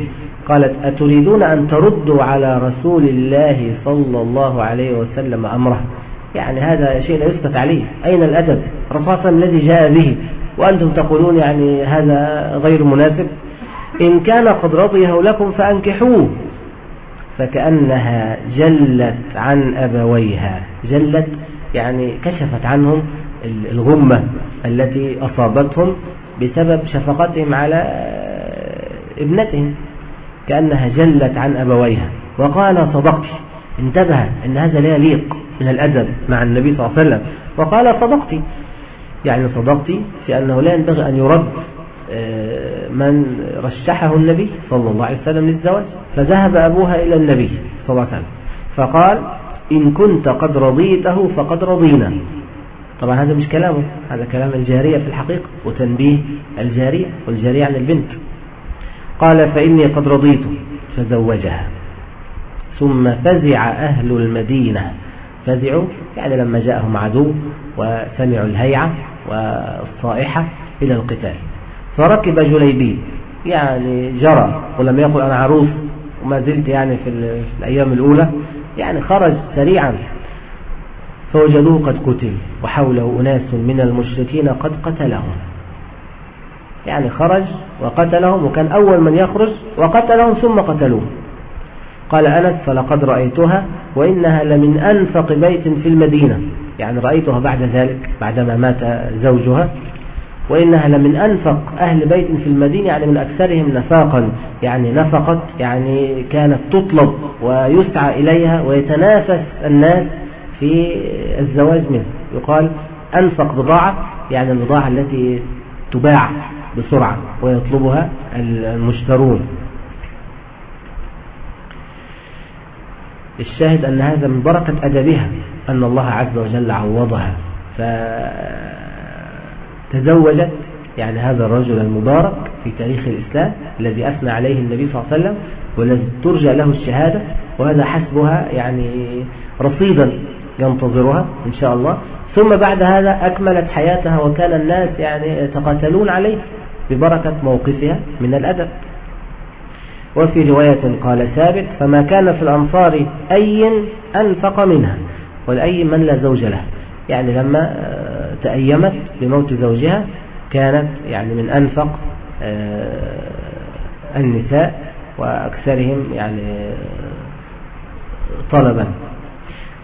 قالت أتريدون أن تردوا على رسول الله صلى الله عليه وسلم أمره؟ يعني هذا شيء لا يثبت عليه. أين الأدب؟ رصاصا الذي جاء به. وأنتم تقولون يعني هذا غير مناسب. إن كان قد رضيه لكم فأنكحوه. فكأنها جلت عن أبويها. جلت يعني كشفت عنهم الغمة التي أصابتهم بسبب شفقتهم على ابنتهم كأنها جلت عن أبويها. وقال صدقت. انتبه إن هذا لا يليق من الأدب مع النبي صلى الله عليه وسلم. وقال صدقتي يعني صدقتي في أنه لا ينبغي أن يرد آه، من رشحه النبي صلى الله عليه وسلم للزواج. فذهب أبوها إلى النبي صلى الله عليه وسلم. فقال إن كنت قد رضيته فقد رضينا. طبعا هذا مش كلامه هذا كلام الجارية في الحقيقة وتنبيه الجارية والجارية عن البنت. قال فإني قد رضيت فزوجها. ثم فزع أهل المدينة. فزعوا يعني لما جاءهم عدو وسمعوا الهيعة والصائحة إلى القتال. فركب جليبيب يعني جرى ولم يقل أنا عروس وما زلت يعني في الأيام الأولى يعني خرج سريعا. فوجدوه قد قتل وحوله أناس من المشركين قد قتلهم. يعني خرج وقتلهم وكان أول من يخرج وقتلهم ثم قتلوه. قال أنس فلقد رأيتها وإنها لمن أنفق بيت في المدينة. يعني رأيتها بعد ذلك بعدما مات زوجها. وإنها لمن أنفق أهل بيت في المدينة يعني من أكثرهم نفاقا. يعني نفقت يعني كانت تطلب ويسعى إليها ويتنافس الناس في الزواج منه يقال أنفق بضاعة يعني البضاعة التي تباع بسرعة ويطلبها المشترون. الشاهد أن هذا من بركة أدبها أن الله عز وجل عوضها. فتزوجت يعني هذا الرجل المبارك في تاريخ الإسلام الذي أثنى عليه النبي صلى الله عليه وسلم والذي ترجى له الشهادة وهذا حسبها يعني رصيدا ينتظرها إن شاء الله. ثم بعد هذا أكملت حياتها وكان الناس يعني يتقاتلون عليه ببركة موقفها من الأدب. وفي رواية قال ثابت فما كان في الأنصار أي أنفق منها والأي من لا زوج له. يعني لما آه، تأيمت بموت زوجها كانت يعني من أنفق آه، النساء وأكثرهم يعني آه، طلبا.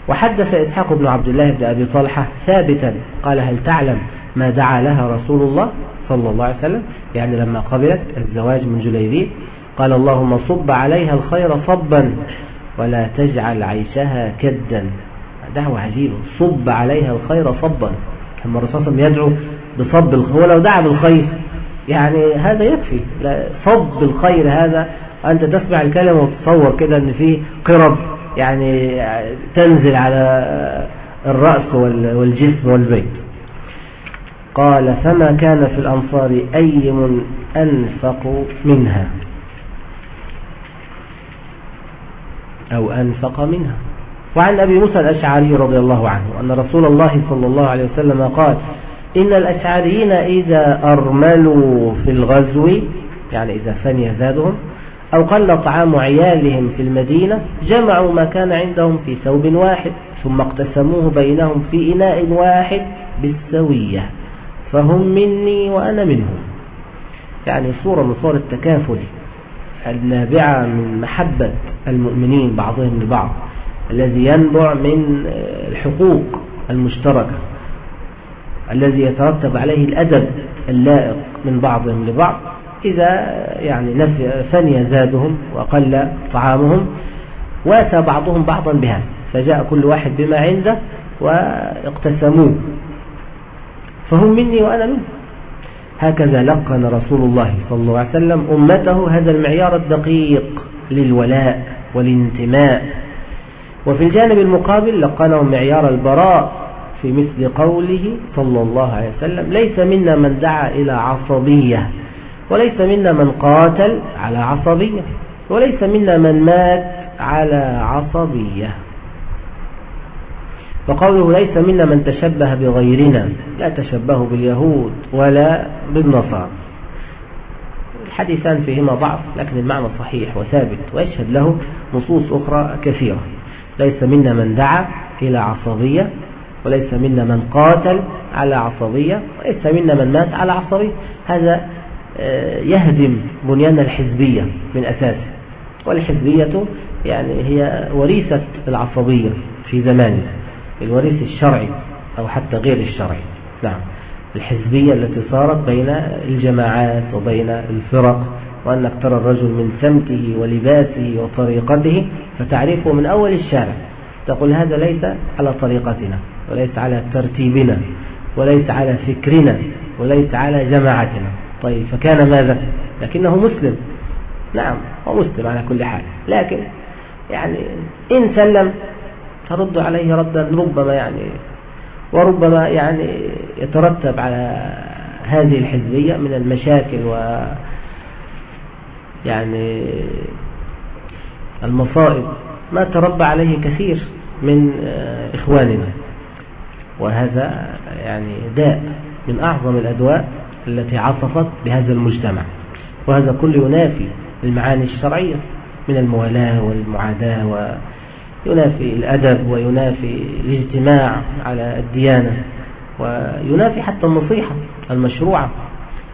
وحدث إسحاق بن عبد الله بن أبي طلحة ثابتا قال هل تعلم ما دعا لها رسول الله صلى الله عليه وسلم؟ يعني لما قبلت الزواج من جليبيب قال اللهم صب عليها الخير صبا ولا تجعل عيشها كدا. دعوة عجيبة صب عليها الخير صبا. كما الرسول صلى الله عليه وسلم يدعو بصب الخير ولو دعا بالخير يعني هذا يكفي. صب الخير هذا أنت تسمع الكلمة وتصور كده أن فيه قرب. يعني تنزل على الرأس والجسم والبيت. قال فما كان في الأنصار أيم أنفق منها؟ أو أنفق منها. وعن أبي موسى الأشعري رضي الله عنه أن رسول الله صلى الله عليه وسلم قال إن الأشعريين إذا أرملوا في الغزو يعني إذا فني زادهم أو قل طعام عيالهم في المدينة جمعوا ما كان عندهم في ثوب واحد ثم اقتسموه بينهم في إناء واحد بالسوية. فهم مني وأنا منهم. يعني صورة من صور التكافل النابعة من محبة المؤمنين بعضهم لبعض الذي ينبع من الحقوق المشتركة الذي يترتب عليه الأدب اللائق من بعضهم لبعض. إذا يعني فني زادهم وقل طعامهم وأتى بعضهم بعضا بها فجاء كل واحد بما عنده واقتسموه. فهم مني وأنا منه. هكذا لقن رسول الله صلى الله عليه وسلم أمته هذا المعيار الدقيق للولاء والانتماء. وفي الجانب المقابل لقنهم معيار البراء في مثل قوله صلى الله عليه وسلم ليس منا من دعا إلى عصبية. وليس منا من قاتل على عصبية. وليس منا من مات على عصبية. وقوله ليس منا من تشبه بغيرنا لا تشبه باليهود ولا بالنصارى. الحديثان فيهما ضعف لكن المعنى صحيح وثابت ويشهد له نصوص أخرى كثيرة. ليس منا من دعا إلى عصبية وليس منا من قاتل على عصبية وليس منا من مات على عصبية. هذا يهدم بنيان الحزبية من أساسه والحزبية يعني هي وريثة العصبية في زمانه الوريث الشرعي أو حتى غير الشرعي. نعم الحزبية التي صارت بين الجماعات وبين الفرق وأنك ترى الرجل من سمته ولباسه وطريقته فتعرفه من أول الشارع. تقول هذا ليس على طريقتنا وليس على ترتيبنا وليس على فكرنا وليس على جماعتنا. طيب فكان ماذا؟ لكنه مسلم. نعم هو مسلم على كل حال. لكن يعني إن سلم ترد عليه ردا ربما يعني وربما يعني يترتب على هذه الحزبية من المشاكل و يعني المصائب. ما تربى عليه كثير من إخواننا. وهذا يعني داء من أعظم الأدواء التي عصفت بهذا المجتمع. وهذا كله ينافي المعاني الشرعية من الموالاة والمعاداة وينافي الأدب وينافي الاجتماع على الديانة وينافي حتى النصيحة المشروعة.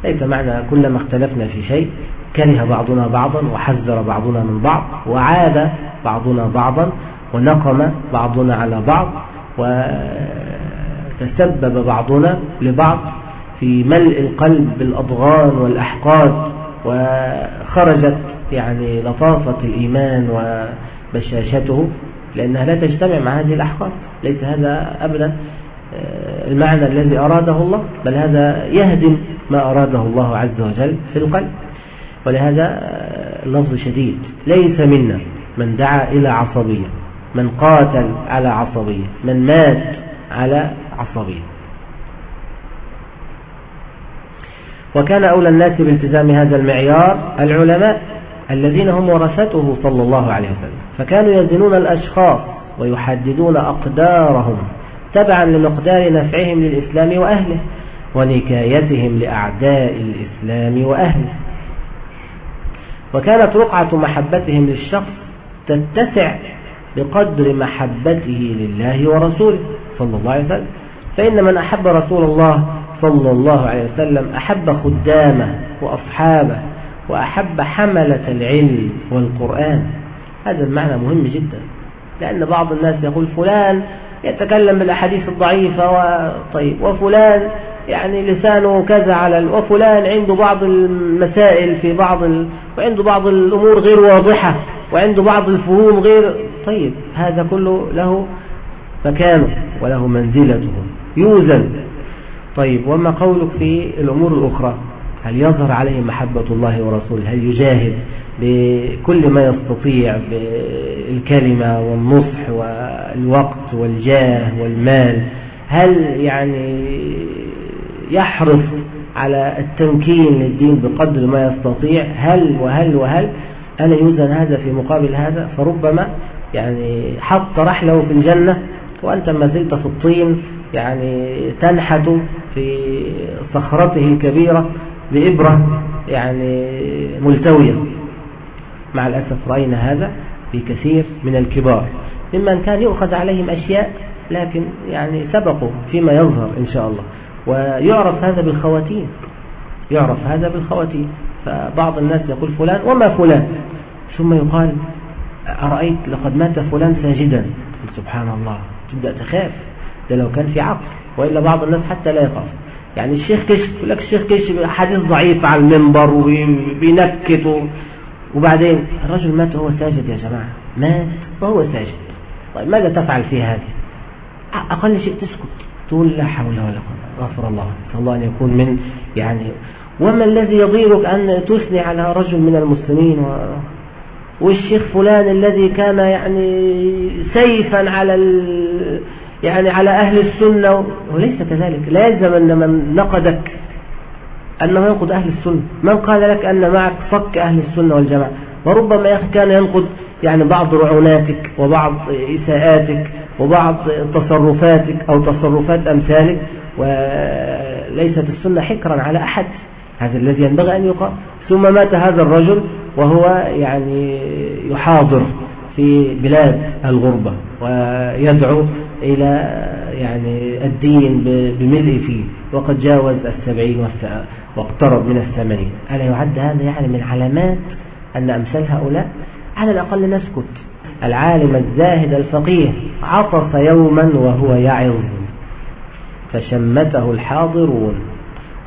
ليس معنى كلما اختلفنا في شيء كره بعضنا بعضا وحذر بعضنا من بعض وعاد بعضنا بعضا ونقم بعضنا على بعض وتسبب بعضنا لبعض. في ملء القلب بالأضغان والأحقاد وخرجت يعني لطافة الإيمان وبشاشته لأنها لا تجتمع مع هذه الأحقاد. ليس هذا أبدا آه، المعنى الذي أراده الله بل هذا يهدم ما أراده الله عز وجل في القلب. ولهذا آه، اللفظ شديد ليس منا من دعا إلى عصبية من قاتل على عصبية من مات على عصبية. وكان أولى الناس بالتزام هذا المعيار العلماء الذين هم ورثته صلى الله عليه وسلم. فكانوا يزنون الأشخاص ويحددون أقدارهم تبعا لمقدار نفعهم للإسلام وأهله ونكايتهم لأعداء الإسلام وأهله. وكانت رقعة محبتهم للشخص تتسع بقدر محبته لله ورسوله صلى الله عليه وسلم. فإن من أحب رسول الله صلى الله عليه وسلم أحب خدامه وأصحابه وأحب حملة العلم والقرآن. هذا المعنى مهم جدا. لأن بعض الناس يقول فلان يتكلم بالأحاديث الضعيفة وطيب وفلان يعني لسانه كذا على وفلان عنده بعض المسائل في بعض ال... وعنده بعض الأمور غير واضحة وعنده بعض الفهوم غير طيب هذا كله له مكانه وله منزلته. يوزن طيب وما قولك في الأمور الأخرى؟ هل يظهر عليه محبة الله ورسوله؟ هل يجاهد بكل ما يستطيع بالكلمة والنصح والوقت والجاه والمال؟ هل يعني يحرص على التمكين للدين بقدر ما يستطيع؟ هل وهل وهل؟ ألا يوزن هذا في مقابل هذا؟ فربما يعني حط رحله في الجنة وأنت ما زلت في الطين يعني تنحت في صخرته الكبيرة بإبرة يعني ملتوية. مع الأسف رأينا هذا في كثير من الكبار. ممن كان يؤخذ عليهم أشياء لكن يعني سبقوا فيما يظهر إن شاء الله. ويعرف هذا بالخواتيم. يعرف هذا بالخواتيم. فبعض الناس يقول فلان وما فلان؟ ثم يقال أرأيت لقد مات فلان ساجدا. سبحان الله تبدأ تخاف. ده لو كان في عقل. وإلا بعض الناس حتى لا يخاف يعني الشيخ كشف يقول لك الشيخ كشف حديث ضعيف على المنبر وبينكت وبعدين الرجل مات وهو ساجد يا جماعة. مات وهو ساجد. طيب ماذا تفعل في هذه؟ أقل شيء تسكت. تقول لا حول ولا قوة. غفر الله نسأل الله أن يكون من يعني وما الذي يضيرك أن تثني على رجل من المسلمين و... والشيخ فلان الذي كان يعني سيفا على يعني على أهل السنة وليس كذلك. لا يلزم أن من نقدك أنه ينقد أهل السنة. من قال لك أن معك صك أهل السنة والجماعة؟ وربما يا أخي كان ينقد يعني بعض رعوناتك وبعض إساءاتك وبعض تصرفاتك أو تصرفات أمثالك وليست السنة حكرا على أحد. هذا الذي ينبغي أن يقال. ثم مات هذا الرجل وهو يعني يحاضر في بلاد الغربة ويدعو إلى يعني الدين بملء فيه. وقد جاوز السبعين واقترب من الثمانين. ألا يعد هذا يعني من علامات أن أمثال هؤلاء؟ على الأقل نسكت. العالم الزاهد الفقيه عطس يوما وهو يعظ فشمته الحاضرون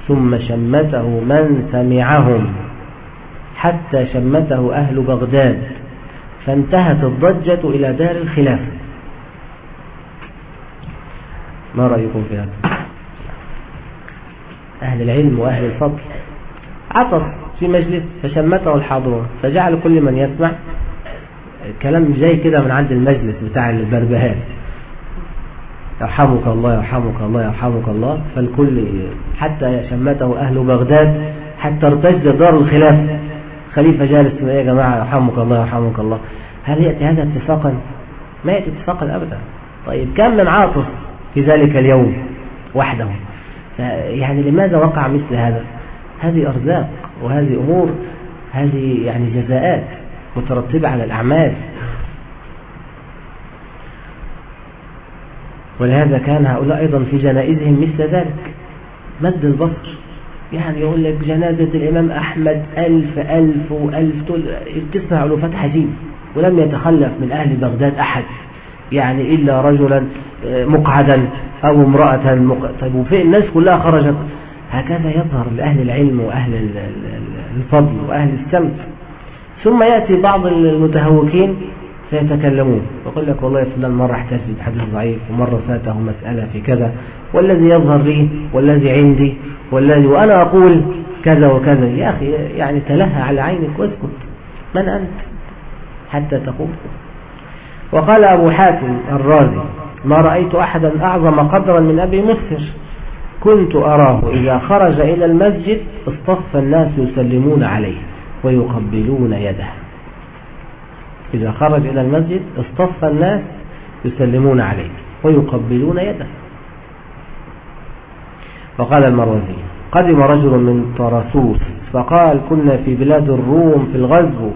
ثم شمته من سمعهم. حتى شمته أهل بغداد. فانتهت الضجة إلى دار الخلافة. ما رأيكم في هذا؟ أهل العلم وأهل الفضل. عطف في مجلس فشمته الحاضرون فجعل كل من يسمع كلام جاي كده من عند المجلس بتاع البربهات. يرحمك الله يرحمك الله يرحمك الله. فالكل حتى شمته أهل بغداد حتى ارتج دار الخلافة خليفة جالس يا جماعة يرحمك الله يرحمك الله. هل يأتي هذا اتفاقا؟ ما يأتي اتفاقا أبدا. طيب كم من عاطف في ذلك اليوم وحده. يعني لماذا وقع مثل هذا؟ هذه أرزاق وهذه أمور هذه يعني جزاءات مترتبة على الأعمال. ولهذا كان هؤلاء أيضا في جنائزهم مثل ذلك. مد البصر. يعني يقول لك جنازة الإمام أحمد ألف ألف وألف تسمع ألوفات حزين ولم يتخلف من أهل بغداد أحد. يعني إلا رجلا آه، مقعدا أو امرأة مق... طيب وفي الناس كلها خرجت. هكذا يظهر لأهل العلم وأهل الفضل وأهل السمت. ثم يأتي بعض المتهوكين فيتكلمون. يقول لك والله فلان مرة احتج بحديث ضعيف ومرة فاته مسألة في كذا. والذي يظهر لي والذي عندي والذي وأنا أقول كذا وكذا. يا أخي يعني تلهى على عينك واسكت. من أنت؟ حتى تقول. وقال أبو حاتم الرازي ما رأيت أحدا أعظم قدرا من أبي مسهر كنت أراه إذا خرج إلى المسجد اصطف الناس يسلمون عليه ويقبلون يده. إذا خرج إلى المسجد اصطف الناس يسلمون عليه ويقبلون يده. وقال المروزي قدم رجل من طرسوس فقال كنا في بلاد الروم في الغزو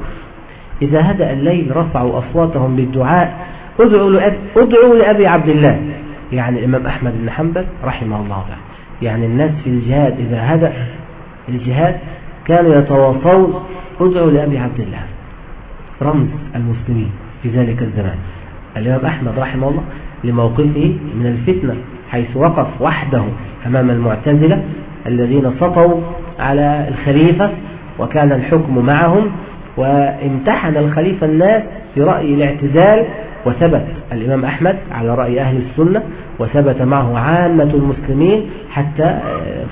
إذا هدأ الليل رفعوا أصواتهم بالدعاء ادعوا لأبي, ادعوا لأبي عبد الله. يعني الإمام أحمد بن حنبل رحمه الله تعالى. يعني الناس في الجهاد إذا هدأ الجهاد كانوا يتواصون ادعوا لأبي عبد الله. رمز المسلمين في ذلك الزمان. الإمام أحمد رحمه الله لموقفه من الفتنة حيث وقف وحده أمام المعتزلة الذين سطوا على الخليفة وكان الحكم معهم وامتحن الخليفة الناس برأي الاعتزال وثبت الإمام أحمد على رأي أهل السنة وثبت معه عامة المسلمين حتى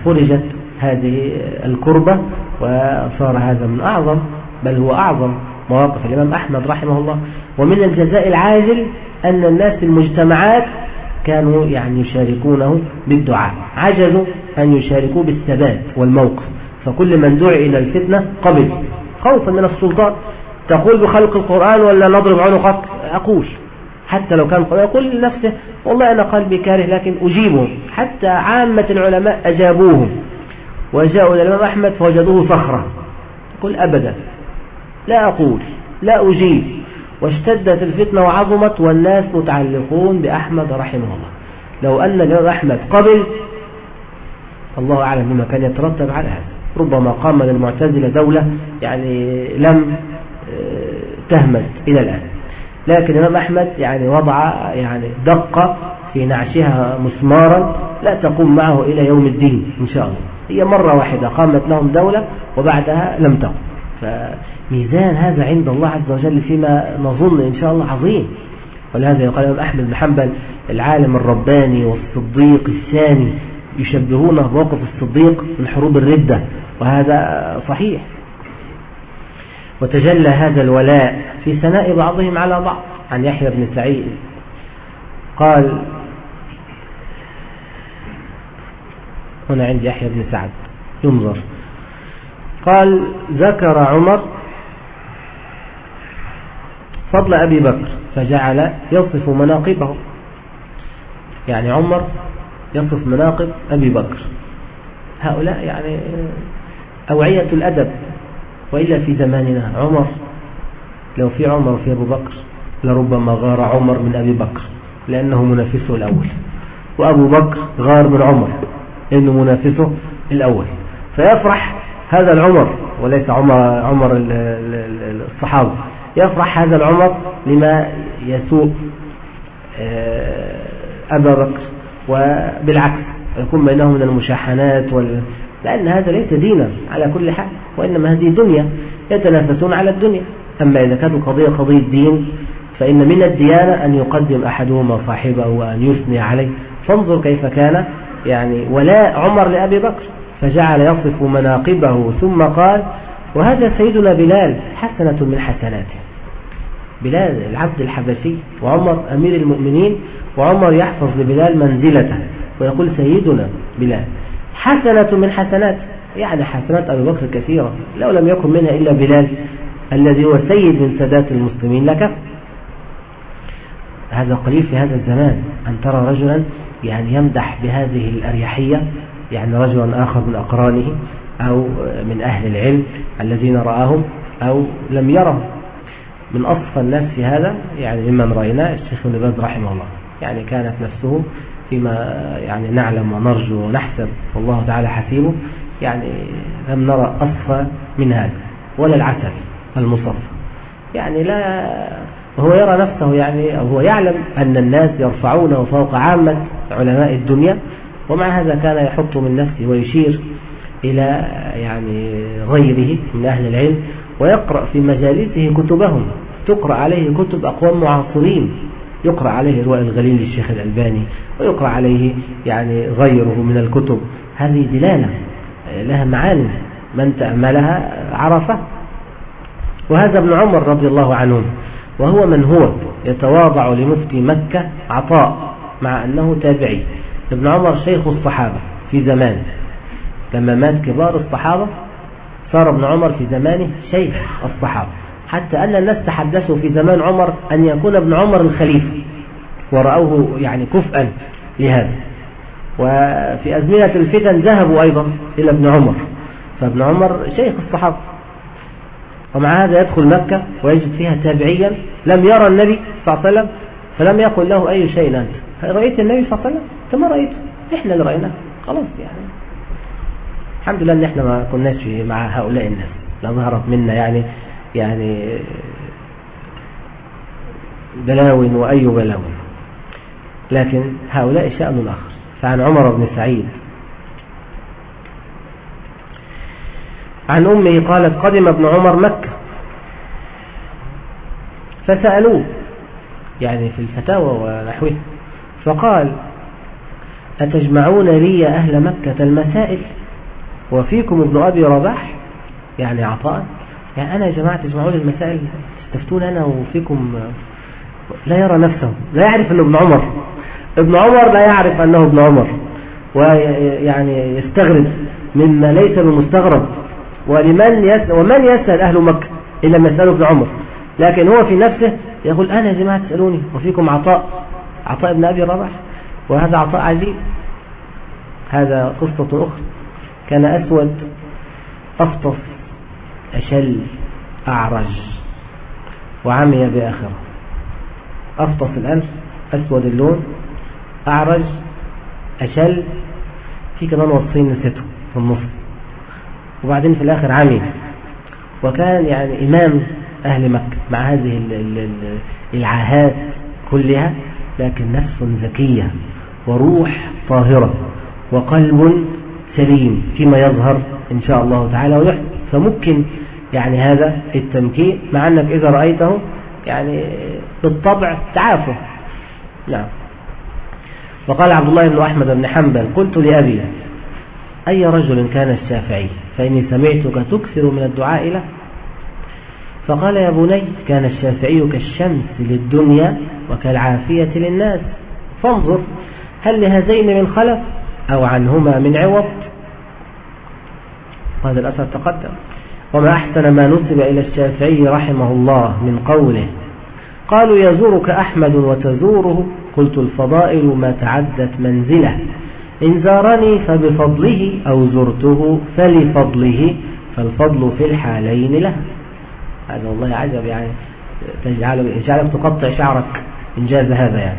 فرجت هذه الكربة وصار هذا من أعظم بل هو أعظم مواقف الإمام أحمد رحمه الله. ومن الجزاء العاجل أن الناس في المجتمعات كانوا يعني يشاركونه بالدعاء عجزوا أن يشاركوا بالثبات والموقف. فكل من دعي إلى الفتنة قبل. خوفا من السلطان. تقول بخلق القرآن ولا نضرب عنقك أقول. حتى لو كان القرآن يقول لنفسه والله أنا قلبي كاره لكن أجيبهم. حتى عامة العلماء أجابوهم. وجاءوا إلى الإمام أحمد فوجدوه صخرة. يقول أبدا. لا أقول لا أجيب. واشتدت الفتنة وعظمت والناس متعلقون بأحمد رحمه الله. لو أن الإمام أحمد قبل الله أعلم بما كان يترتب على هذا. ربما قام للمعتزلة دولة يعني لم آه، تهمد إلى الآن. لكن الإمام أحمد يعني وضع يعني دقة في نعشها مسمارا لا تقوم معه إلى يوم الدين إن شاء الله. هي مرة واحدة قامت لهم دولة وبعدها لم تقم. فميزان هذا عند الله عز وجل فيما نظن إن شاء الله عظيم. ولهذا يقال الإمام أحمد بن حنبل العالم الرباني والصديق الثاني يشبهونه موقف الصديق من حروب الردة وهذا صحيح. وتجلى هذا الولاء في ثناء بعضهم على بعض. عن يحيى بن سعيد قال هنا عند يحيى بن سعد ينظر قال ذكر عمر فضل أبي بكر فجعل يصف مناقبه. يعني عمر يصف مناقب أبي بكر. هؤلاء يعني أوعية الأدب وإلا في زماننا عمر لو في عمر وفي أبو بكر لربما غار عمر من أبي بكر لأنه منافسه الأول. وأبو بكر غار من عمر لأنه منافسه الأول. فيفرح هذا العمر وليس عمر, عمر الصحابة. يفرح هذا العمر لما يسوء آه، أبا بكر. وبالعكس يكون بينهم من المشاحنات وال... لأن هذا ليس دينا على كل حال وإنما هذه دنيا يتنافسون على الدنيا. أما إذا كانت قضية قضية دين فإن من الديانة أن يقدم أحدهما صاحبه وأن يثني عليه. فانظر كيف كان يعني ولاء عمر لأبي بكر فجعل يصف مناقبه ثم قال وهذا سيدنا بلال حسنة من حسناته. بلال العبد الحبشي وعمر أمير المؤمنين وعمر يحفظ لبلال منزلته ويقول سيدنا بلال حسنة من حسنات يعني حسنات أبي بكر كثيرة لو لم يكن منها إلا بلال الذي هو سيد من سادات المسلمين لك هذا قليل في هذا الزمان أن ترى رجلا يعني يمدح بهذه الأريحية يعني رجلا آخر من أقرانه أو من أهل العلم الذين رآهم أو لم يرهم. من أصفى الناس في هذا يعني ممن رأيناه الشيخ ابن باز رحمه الله. يعني كانت نفسه فيما يعني نعلم ونرجو ونحسب والله تعالى حسيبه يعني لم نرى أصفى من هذا ولا العسل المصفى يعني لا هو يرى نفسه يعني أو هو يعلم أن الناس يرفعونه فوق عامة علماء الدنيا ومع هذا كان يحط من نفسه ويشير إلى يعني غيره من أهل العلم ويقرأ في مجالسه كتبهم تقرأ عليه كتب أقوام معاصرين. يقرأ عليه رواء الغليل للشيخ الألباني ويقرأ عليه يعني غيره من الكتب. هذه دلالة لها معاني. من تأملها عرفه. وهذا ابن عمر رضي الله عنه وهو من هو يتواضع لمفتي مكة عطاء مع أنه تابعي. ابن عمر شيخ الصحابة في زمانه لما مات كبار الصحابة صار ابن عمر في زمانه شيخ الصحابة. حتى أن الناس تحدثوا في زمان عمر أن يكون ابن عمر الخليفة. ورأوه يعني كفءا لهذا. وفي أزمنة الفتن ذهبوا أيضا إلى ابن عمر. فابن عمر شيخ الصحابة. ومع هذا يدخل مكة ويجد فيها تابعيا. لم يرى النبي صلى الله عليه وسلم فلم يقل له أي شيء أنت. رأيت النبي صلى الله عليه وسلم؟ كما رأيته إحنا اللي رأيناه. خلاص يعني. الحمد لله إن إحنا ما كناش مع هؤلاء الناس. لا ظهرت منا يعني يعني بلاو وأي بلاو. لكن هؤلاء شأن آخر. فعن عمر بن سعيد. عن أمه قالت قدم ابن عمر مكة. فسألوه يعني في الفتاوى ونحوه. فقال أتجمعون لي أهل مكة المسائل؟ وفيكم ابن أبي رباح؟ يعني عطاء. يعني أنا يا جماعة تجمعون المسائل تفتون أنا وفيكم لا يرى نفسه لا يعرف أنه ابن عمر. ابن عمر لا يعرف أنه ابن عمر ويعني يستغرب مما ليس بمستغرب. ولمن يسأل ومن يسأل أهل مكة إلا ما يسأله ابن عمر. لكن هو في نفسه يقول أنا يا جماعة تسألوني وفيكم عطاء عطاء ابن أبي رباح وهذا عطاء عجيب هذا قصة أخرى كان أسود أفطس أشل أعرج وعمي بآخره. أفطس الأنف أسود اللون أعرج أشل في كمان وصفين نسيته في النص. وبعدين في الآخر عمي. وكان يعني إمام أهل مكة مع هذه العاهات كلها لكن نفس ذكية وروح طاهرة وقلب سليم فيما يظهر إن شاء الله تعالى ويحسن فممكن يعني هذا التمكين مع أنك إذا رأيته يعني بالطبع تعافه. نعم. وقال عبد الله بن أحمد بن حنبل قلت لأبي أي رجل كان الشافعي؟ فإني سمعتك تكثر من الدعاء له. فقال يا بني كان الشافعي كالشمس للدنيا وكالعافية للناس. فانظر هل لهذين من خلف أو عنهما من عوض؟ وهذا الأثر تقدم. وما أحسن ما نسب إلى الشافعي رحمه الله من قوله قالوا يزورك أحمد وتزوره قلت الفضائل ما تعدت منزله. إن زارني فبفضله أو زرته فلفضله فالفضل في الحالين له. هذا والله عجب يعني تجعل يجعلك تقطع شعرك إن جاز هذا يعني.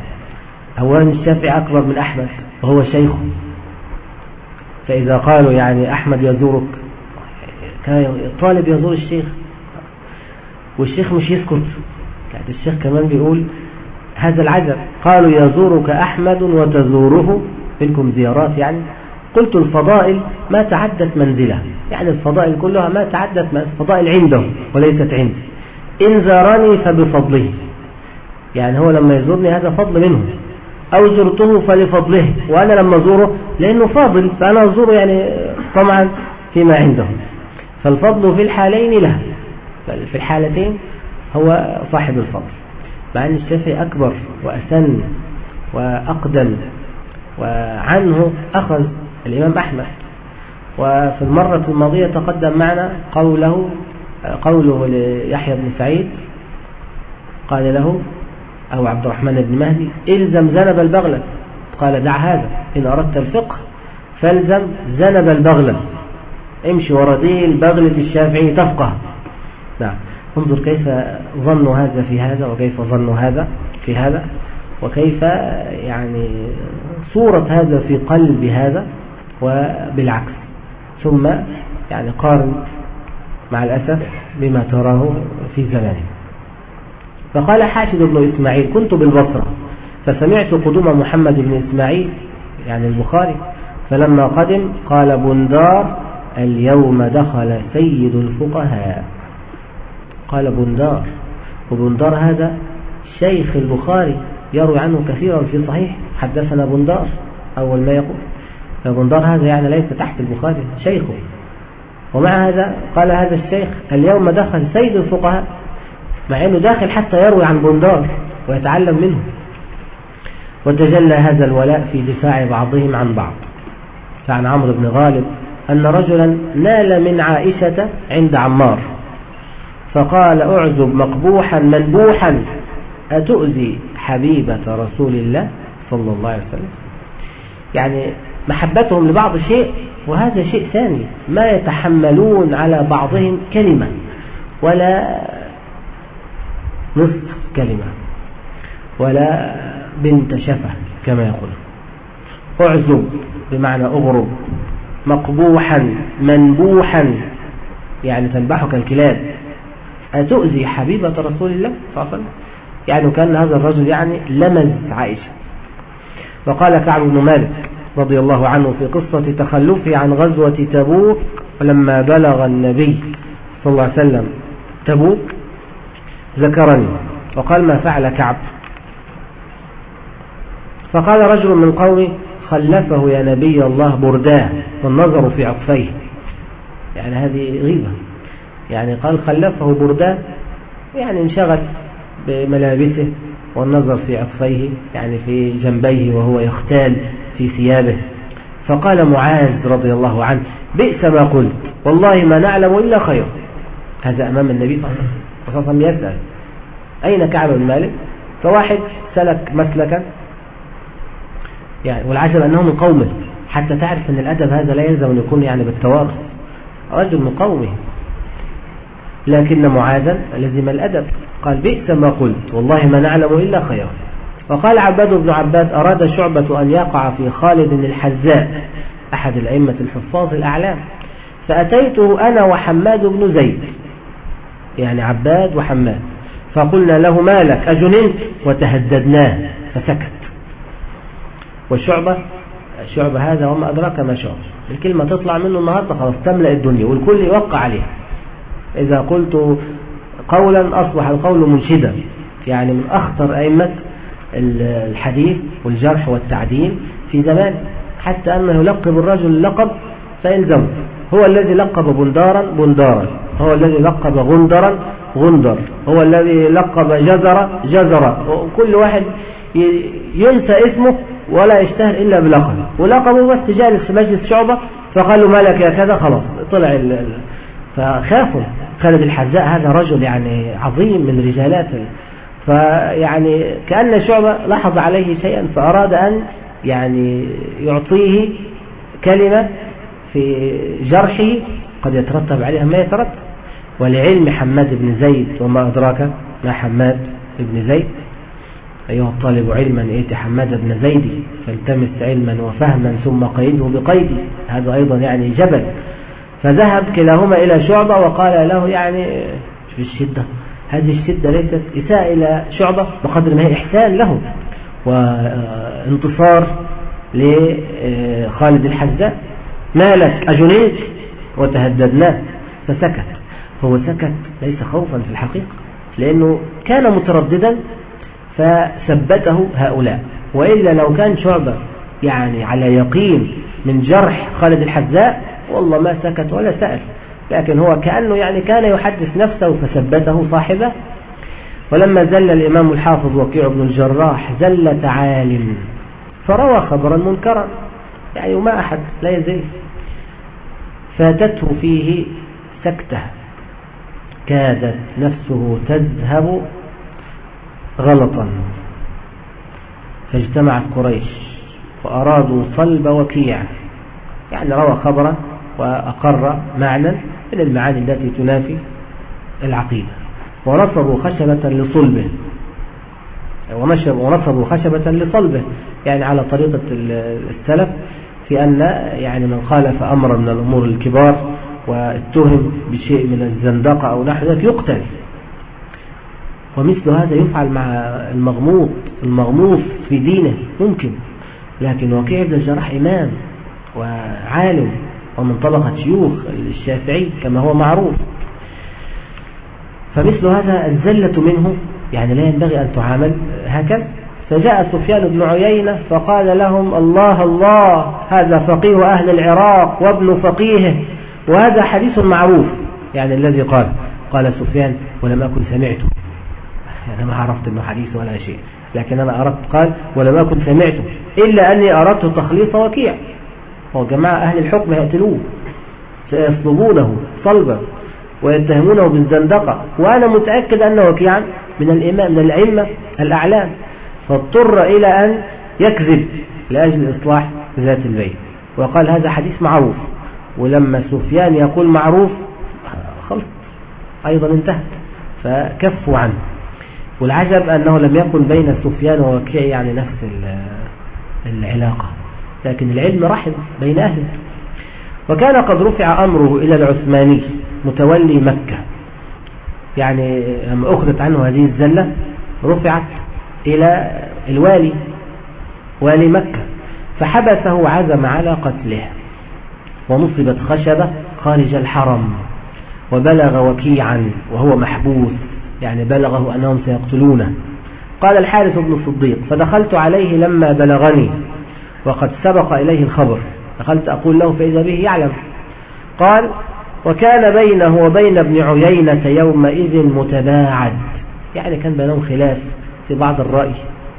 أولا الشافعي أكبر من أحمد وهو شيخ فإذا قالوا يعني أحمد يزورك الطالب يزور الشيخ والشيخ مش يسكت. يعني الشيخ كمان بيقول هذا العجب قالوا يزورك أحمد وتزوره منكم زيارات يعني. قلت الفضائل ما تعدت منزله. يعني الفضائل كلها ما تعدت الفضائل عنده وليست عندي. إن زارني فبفضله. يعني هو لما يزورني هذا فضل منه. أو زرته فلفضله. وأنا لما أزوره لأنه فاضل فأنا أزوره يعني طبعا فيما عنده. فالفضل في الحالين له. في الحالتين هو صاحب الفضل. مع أن الشافعي أكبر وأسن وأقدم وعنه أخذ الإمام أحمد. وفي المرة الماضية تقدم معنا قوله قوله ليحيى بن سعيد قال له أو عبد الرحمن بن مهدي إلزم زنب البغلة. قال دع هذا إن أردت الفقه فالزم زنب البغلة. امشي وردي البغلة الشافعي تفقه. نعم. انظر كيف ظنوا هذا في هذا وكيف ظنوا هذا في هذا وكيف يعني صورة هذا في قلب هذا وبالعكس. ثم يعني قارن مع الأسف بما تراه في زمانه. فقال حاشد بن إسماعيل كنت بالبصرة فسمعت قدوم محمد بن إسماعيل يعني البخاري فلما قدم قال بندار اليوم دخل سيد الفقهاء. قال بندار وبندار هذا شيخ البخاري يروي عنه كثيرا في صحيح. حدثنا بندار أول ما يقول. فبندار هذا يعني ليس تحت البخاري شيخه. ومع هذا قال هذا الشيخ اليوم دخل سيد الفقهاء مع أنه داخل حتى يروي عن بندار ويتعلم منه. وتجلى هذا الولاء في دفاع بعضهم عن بعض. فعن عمرو بن غالب أن رجلا نال من عائشة عند عمار. فقال أعزب مقبوحا منبوحا أتؤذي حبيبة رسول الله صلى الله عليه وسلم؟ يعني محبتهم لبعض شيء وهذا شيء ثاني ما يتحملون على بعضهم كلمة ولا نصف كلمة ولا بنت شفة كما يقول اعزب بمعنى اغرب. مقبوحا منبوحا. يعني تنبحك الكلاب. أتؤذي حبيبة رسول الله صلى الله عليه وسلم؟ يعني كان هذا الرجل يعني لمز عائشة. وقال كعب بن مالك رضي الله عنه في قصة تخلفه عن غزوة تبوك لما بلغ النبي صلى الله عليه وسلم. تبوك ذكرني. وقال ما فعل كعب؟ فقال رجل من قومه خلفه يا نبي الله برداه والنظر في عطفيه. يعني هذه غيبة. يعني قال خلفه برداه يعني انشغل بملابسه والنظر في عطفيه يعني في جنبيه وهو يختال في ثيابه. فقال معاذ رضي الله عنه بئس ما قلت والله ما نعلم إلا خير. هذا أمام النبي صلى الله عليه وسلم. يسأل أين كعب بن مالك؟ فواحد سلك مسلكا يعني والعجب أنه من قومه حتى تعرف أن الأدب هذا لا يلزم أن يكون يعني بالتوارث رجل من قومه لكن معاذا؟ لزم الأدب. قال بئس ما قلت والله ما نعلم إلا خيرا. وقال عباد بن عباد أراد شعبة أن يقع في خالد الحزاء أحد الأئمة الحفاظ الأعلام. فأتيته أنا وحماد بن زيد. يعني عباد وحماد. فقلنا له مالك أجننت؟ وتهددناه فسكت. والشعبة الشعبة هذا وما أدراك ما شعب. الكلمة تطلع منه النهاردة خلاص تملأ الدنيا والكل يوقع عليها. إذا قلت قولا أصبح القول منشدا. يعني من أخطر أئمة الحديث والجرح والتعديل في زمان. حتى أنه يلقب الرجل اللقب فيلزمه هو الذي لقب بندارا بندارا هو الذي لقب غندرا غندر هو الذي لقب جزر جزر وكل واحد ينسى اسمه ولا يشتهر إلا بلقبه. ولقبه بس جالس في مجلس شعبة فقالوا مالك يا كذا؟ خلاص طلع ال... فخافوا خالد الحذاء هذا رجل يعني عظيم من رجالات فيعني كأن شعبة لاحظ عليه شيئا فأراد أن يعني يعطيه كلمة في جرحه قد يترتب عليها ما يترتب. ولعلم حماد بن زيد وما أدراك ما حماد بن زيد. أيها الطالب علما إيت حماد بن زيد فالتمس علما وفهما ثم قيده بقيدي هذا أيضا يعني جبل. فذهب كلاهما إلى شعبة وقال له يعني في الشدة هذه الشدة ليست إساءة إلى شعبة بقدر ما هي إحسان له. وانتصار لخالد الحزاء ما لك أجنيت وتهددناه فسكت. هو سكت ليس خوفا في الحقيقة لأنه كان مترددا فثبته هؤلاء. وإلا لو كان شعبة يعني على يقين من جرح خالد الحزاء والله ما سكت ولا سأل. لكن هو كأنه يعني كان يحدث نفسه فثبته صاحبه. ولما زل الإمام الحافظ وكيع بن الجراح زلة عالم فروى خبرا منكرا. يعني وما أحد لا يزل فاتته فيه سكتة. كادت نفسه تذهب غلطا. فاجتمعت قريش وأرادوا صلب وكيع. يعني روى خبرا وأقر معنى من المعاني التي تنافي العقيدة. ونصبوا خشبة لصلبه. ونصبوا خشبة لصلبه. يعني على طريقة السلف في أن يعني من خالف أمر من الأمور الكبار واتهم بشيء من الزندقة أو نحو ذلك يقتل. ومثل هذا يفعل مع المغموط المغموط في دينه ممكن. لكن وكيع بن الجراح إمام وعالم ومن طبقة شيوخ الشافعي كما هو معروف. فمثل هذا الزلة منه يعني لا ينبغي أن تعامل هكذا. فجاء سفيان بن عيينة فقال لهم الله الله هذا فقيه أهل العراق وابن فقيهه. وهذا حديث معروف يعني الذي قال. قال سفيان ولم أكن سمعته. أنا ما عرفت أنه حديث ولا شيء. لكن أنا أردت قال ولم أكن سمعته إلا أني أردت تخليص وكيع. هو جماعة أهل الحكم يقتلوه سيصلبونه صلبا ويتهمونه بالزندقة وأنا متأكد أن وكيعا من الإمام من الأئمة الأعلام. فاضطر إلى أن يكذب لأجل إصلاح ذات البيت. وقال هذا حديث معروف. ولما سفيان يقول معروف خلص أيضا انتهت فكفوا عنه. والعجب أنه لم يكن بين سفيان ووكيع يعني نفس العلاقة لكن العلم رحم بين أهله وكان قد رفع أمره إلى العثماني متولي مكة. يعني لما أخذت عنه هذه الزلة رفعت إلى الوالي والي مكة. فحبسه عزم على قتله ونصبت خشبة خارج الحرم وبلغ وكيعا وهو محبوس. يعني بلغه أنهم سيقتلونه. قال الحارث بن الصديق فدخلت عليه لما بلغني وقد سبق إليه الخبر. دخلت أقول له فإذا به يعلم. قال وكان بينه وبين ابن عيينة يومئذ متباعد. يعني كان بينهم خلاف في بعض الرأي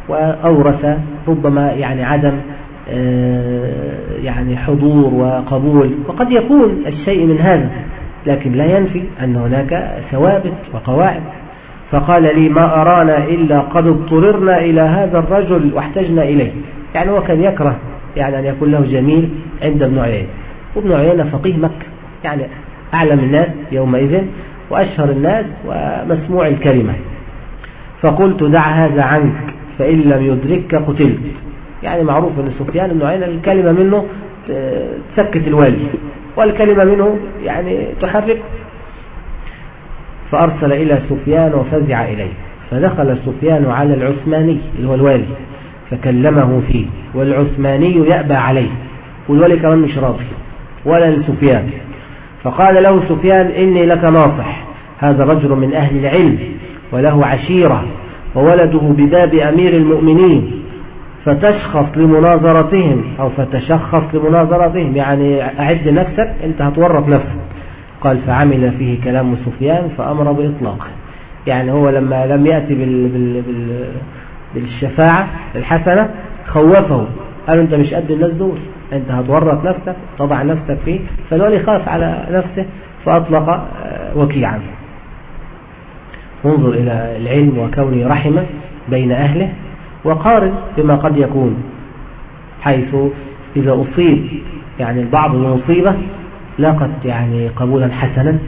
وأورث ربما يعني عدم آه، يعني حضور وقبول. وقد يكون الشيء من هذا لكن لا ينفي أن هناك ثوابت وقواعد. فقال لي ما أرانا إلا قد اضطررنا إلى هذا الرجل واحتجنا إليه. يعني هو كان يكره يعني أن يكون له جميل عند ابن عيينة. وابن عيينة فقيه مكة. يعني أعلم الناس يومئذ وأشهر الناس ومسموع الكلمة. فقلت دع هذا عنك فإن لم يدركك قتلت. يعني معروف أن سفيان بن عيينة الكلمة منه تسكت الوالي. والكلمة منه يعني تحرك فأرسل إلى سفيان وفزع إليه فدخل سفيان على العثماني اللي هو الوالي فكلمه فيه والعثماني يأبى عليه والولي كمان مش راضي ولا لسفيان. فقال له سفيان إني لك ناصح هذا رجل من أهل العلم وله عشيرة وولده بباب أمير المؤمنين فتشخص لمناظرتهم أو فتشخص لمناظرتهم يعني أعد نفسك أنت هتورط نفسك. قال فعمل فيه كلام سفيان فأمر بإطلاقه يعني هو لما لم يأتي بال, بال, بال بالشفاعة الحسنة خوفه. قالوا انت مش قد الناس دول انت هتورط نفسك تضع نفسك فيه. فالولي خاف على نفسه فأطلق آه، وكيعا. انظر إلى العلم وكونه رحمة بين أهله. وقارن بما قد يكون حيث إذا أصيب يعني البعض المصيبة لاقت يعني قبولا حسنا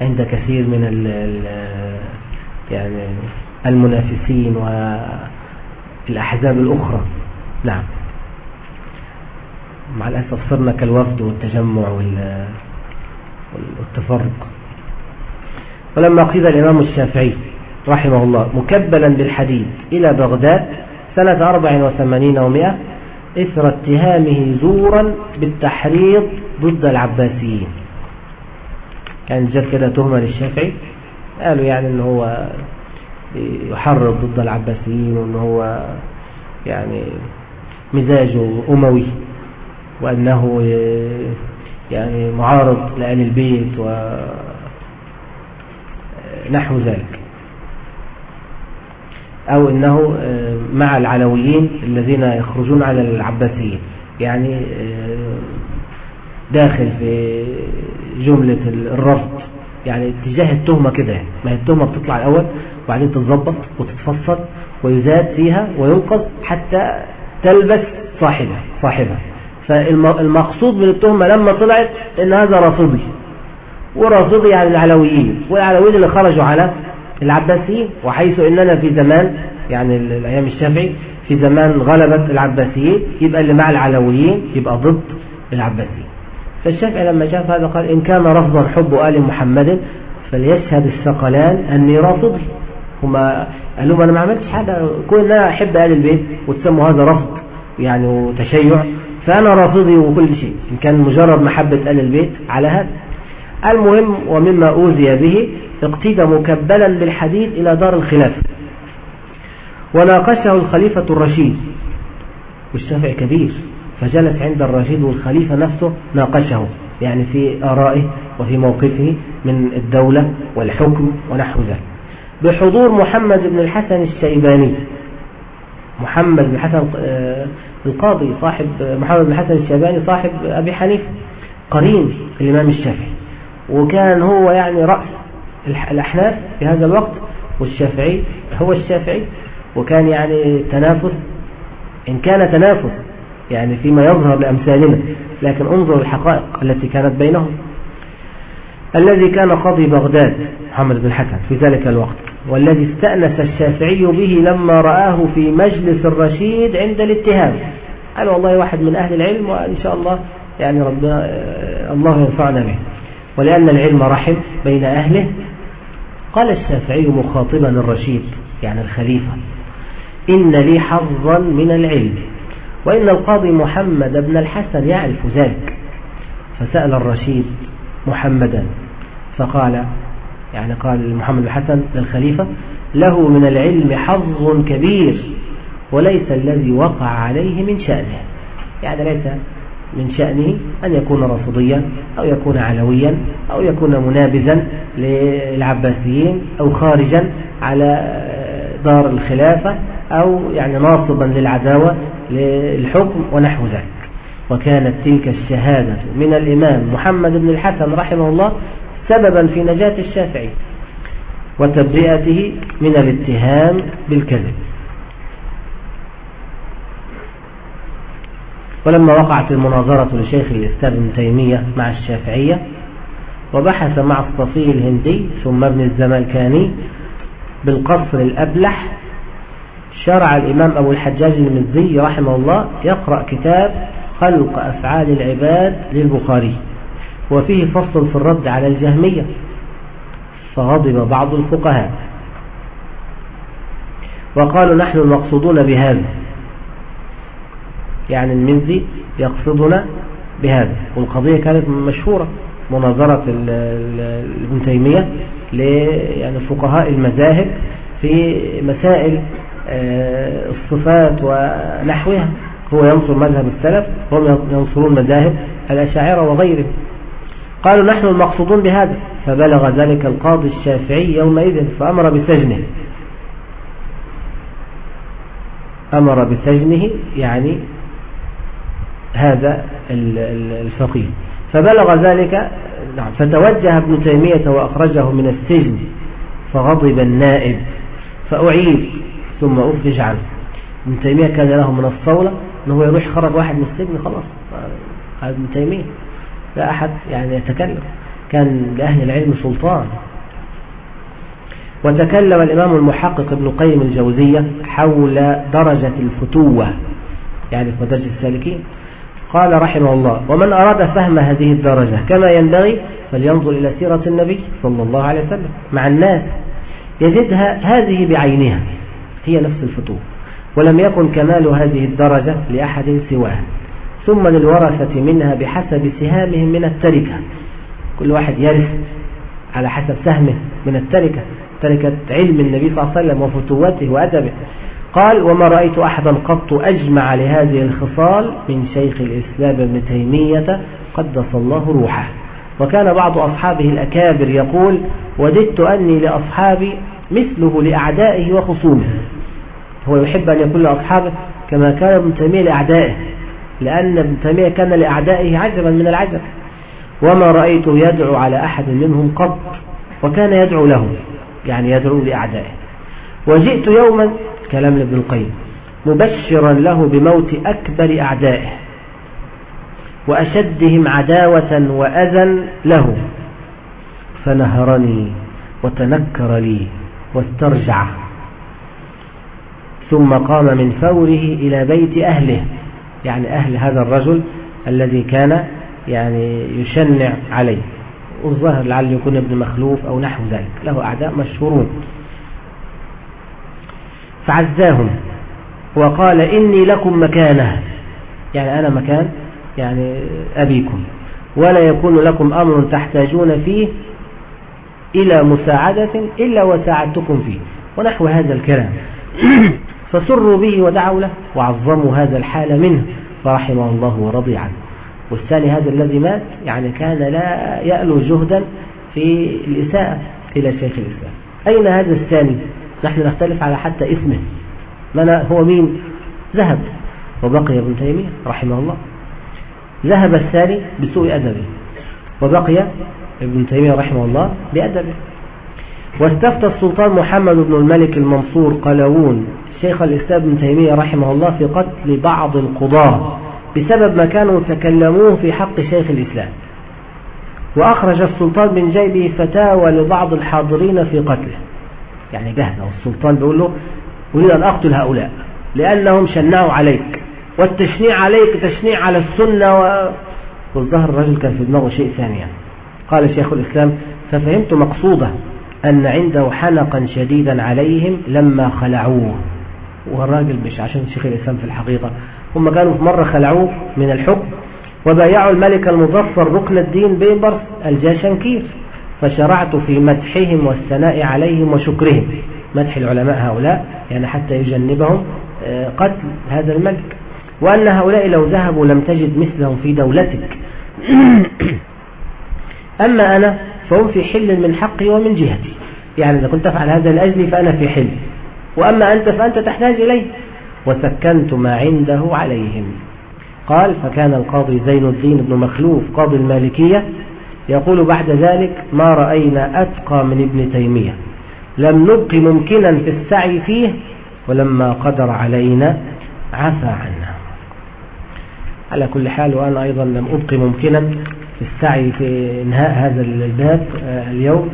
عند كثير من ال يعني المنافسين والأحزاب الأخرى. نعم. مع الأسف صرنا كالوفد والتجمع والتفرق. ولما قيل الإمام الشافعي رحمه الله مكبلا بالحديد إلى بغداد سنة 84 ومئة إثر اتهامه زورا بالتحريض ضد العباسيين. كانت جت كده تهمة للشافعي قالوا يعني إن هو يحرض ضد العباسيين وإن هو يعني مزاجه أموي وأنه يعني معارض لآل البيت ونحو ذلك. أو أنه مع العلويين الذين يخرجون على العباسيين. يعني داخل في جملة الرفض. يعني اتجاه التهمة كده يعني. ما هي التهمة بتطلع الأول وبعدين تتظبط وتتفصل ويزاد فيها وينقذ حتى تلبس صاحبها صاحبها. فالمقصود من التهمة لما طلعت إن هذا رافضي. ورافضي يعني العلويين والعلويين اللي خرجوا على العباسيين. وحيث إننا في زمان يعني الأيام الشافعي في زمان غلبت العباسيين يبقى اللي مع العلويين يبقى ضد العباسيين. فالشافعي لما شاف هذا قال إن كان رفضا حب آل محمد فليشهد الثقلان أني رافضي هما قال لهم أنا ما عملتش حاجة. كون أنا أحب آل البيت وتسموا هذا رفض يعني وتشيع فأنا رافضي وكل شيء. إن كان مجرد محبة آل البيت على هذا. المهم ومما أوذي به اقتدى مكبلا بالحديد إلى دار الخلافة. وناقشه الخليفة الرشيد. والشافعي كبير. فجلس عند الرشيد والخليفة نفسه ناقشه يعني في آرائه وفي موقفه من الدولة والحكم ونحو ذلك. بحضور محمد بن الحسن الشيباني. محمد بن الحسن آه، القاضي صاحب محمد بن الحسن الشيباني صاحب أبي حنيفة قرين الإمام الشافعي. وكان هو يعني رأس الأحناف في هذا الوقت والشافعي هو الشافعي وكان يعني تنافس. إن كان تنافس يعني فيما يظهر لأمثالنا. لكن انظر الحقائق التي كانت بينهم. الذي كان قاضي بغداد محمد بن الحسن في ذلك الوقت والذي استأنس الشافعي به لما رآه في مجلس الرشيد عند الاتهام. قال والله واحد من أهل العلم وإن شاء الله يعني ربنا الله ينفعنا به. ولأن العلم رحم بين أهله قال الشافعي مخاطبا الرشيد يعني الخليفة إن لي حظا من العلم. وإن القاضي محمد بن الحسن يعرف ذلك. فسأل الرشيد محمدا فقال يعني قال محمد الحسن للخليفة له من العلم حظ كبير وليس الذي وقع عليه من شأنه. يعني ليس من شأنه أن يكون رافضيا أو يكون علويا أو يكون منابذا للعباسيين أو خارجا على دار الخلافة أو يعني ناصبا للعداوة للحكم ونحو ذلك. وكانت تلك الشهادة من الإمام محمد بن الحسن رحمه الله سببا في نجاة الشافعي وتبرئته من الاتهام بالكذب. ولما وقعت المناظرة لشيخ الإسلام ابن تيمية مع الشافعية وبحث مع الصفي الهندي ثم ابن الزمالكاني بالقصر الأبلح شرع الإمام أبو الحجاج المزي رحمه الله يقرأ كتاب خلق أفعال العباد للبخاري وفيه فصل في الرد على الجهمية فغضب بعض الفقهاء. وقالوا نحن المقصودون بهذا يعني المنزي يقصدنا بهذا. والقضية كانت مشهورة مناظرة ابن تيمية يعني فقهاء المذاهب في مسائل الصفات ونحوها. هو ينصر مذهب السلف وهم ينصرون مذاهب الأشاعرة وغيرهم. قالوا نحن المقصودون بهذا. فبلغ ذلك القاضي الشافعي يومئذ فأمر بسجنه. أمر بسجنه يعني هذا الفقيه. فبلغ ذلك نعم فتوجه ابن تيمية وأخرجه من السجن فغضب النائب. فأعيد. ثم أفرج عنه. ابن تيمية كان له من الصولة أنه يروح خرج واحد من السجن خلاص. هذا ابن تيمية لا أحد يعني يتكلم. كان لأهل العلم سلطان. وتكلم الإمام المحقق ابن قيم الجوزية حول درجة الفتوة يعني في درجة السالكين. قال رحمه الله ومن أراد فهم هذه الدرجة كما ينبغي فلينظر إلى سيرة النبي صلى الله عليه وسلم مع الناس يجدها هذه بعينها. هي نفس الفتوة ولم يكن كمال هذه الدرجة لأحد سواه. ثم للورثة منها بحسب سهامهم من التركة. كل واحد يرث على حسب سهمه من التركة تركة علم النبي صلى الله عليه وسلم وفتوته وأدبه. قال وما رأيت أحدا قط أجمع لهذه الخصال من شيخ الإسلام ابن تيمية قدس الله روحه. وكان بعض أصحابه الأكابر يقول وددت أني لأصحابي مثله لأعدائه وخصومه. هو يحب أن يكون لأصحابه كما كان ابن تيمية لأعدائه لأن ابن تيمية كان لأعدائه عجبا من العجب. وما رأيته يدعو على أحد منهم قط وكان يدعو لهم يعني يدعو لأعدائه. وجئت يوما كلام لابن القيم مبشرا له بموت أكبر أعدائه وأشدهم عداوة وأذى له. فنهرني وتنكر لي. واسترجع. ثم قام من فوره إلى بيت أهله. يعني أهل هذا الرجل الذي كان يعني يشنع عليه. والظاهر لعل يكون ابن مخلوف أو نحو ذلك. له أعداء مشهورون. فعزاهم وقال إني لكم مكانه. يعني أنا مكان يعني أبيكم. ولا يكون لكم أمر تحتاجون فيه إلى مساعدة إلا وساعدتكم فيه. ونحو هذا الكلام. فسروا به ودعوا له وعظموا هذا الحال منه. فرحمه الله ورضي عنه. والثاني هذا الذي مات يعني كان لا يألو جهدا في الإساءة إلى شيخ الإسلام. أين هذا الثاني؟ نحن نختلف على حتى اسمه. من هو مين؟ ذهب. وبقي ابن تيمية رحمه الله. ذهب الثاني بسوء أدبه. وبقي ابن تيمية رحمه الله بأدبه. واستفتى السلطان محمد بن الملك المنصور قلاوون شيخ الإسلام ابن تيمية رحمه الله في قتل بعض القضاة بسبب ما كانوا يتكلموه في حق شيخ الإسلام. وأخرج السلطان من جيبه فتاوى لبعض الحاضرين في قتله. يعني جهده والسلطان بيقول له أريد أن أقتل هؤلاء لأنهم شنعوا عليك والتشنيع عليك تشنيع على السنة و... والظهر الرجل كان في دماغه شيء ثاني يعني. قال شيخ الإسلام ففهمت مقصوده أن عنده حنقا شديدا عليهم لما خلعوه. والراجل مش عشان شيخ الإسلام في الحقيقة هم كانوا في مرة خلعوه من الحكم وبايعوا الملك المظفر ركن الدين بيبرس الجاشنكير فشرعت في مدحهم والثناء عليهم وشكرهم. مدح العلماء هؤلاء يعني حتى يجنبهم آه، قتل هذا الملك. وأن هؤلاء لو ذهبوا لم تجد مثلهم في دولتك. أما أنا فهم في حل من حقي ومن جهتي. يعني إذا كنت أفعل هذا لأجلي فأنا في حل. وأما أنت فأنت تحتاج إليه. وسكنت ما عنده عليهم. قال فكان القاضي زين الدين بن مخلوف قاضي المالكية يقول بعد ذلك ما رأينا أتقى من ابن تيمية. لم نبق ممكنا في السعي فيه ولما قدر علينا عفى عنا. على كل حال وأنا أيضا لم أبق ممكنا. السعي في إنهاء هذا الباب آه، اليوم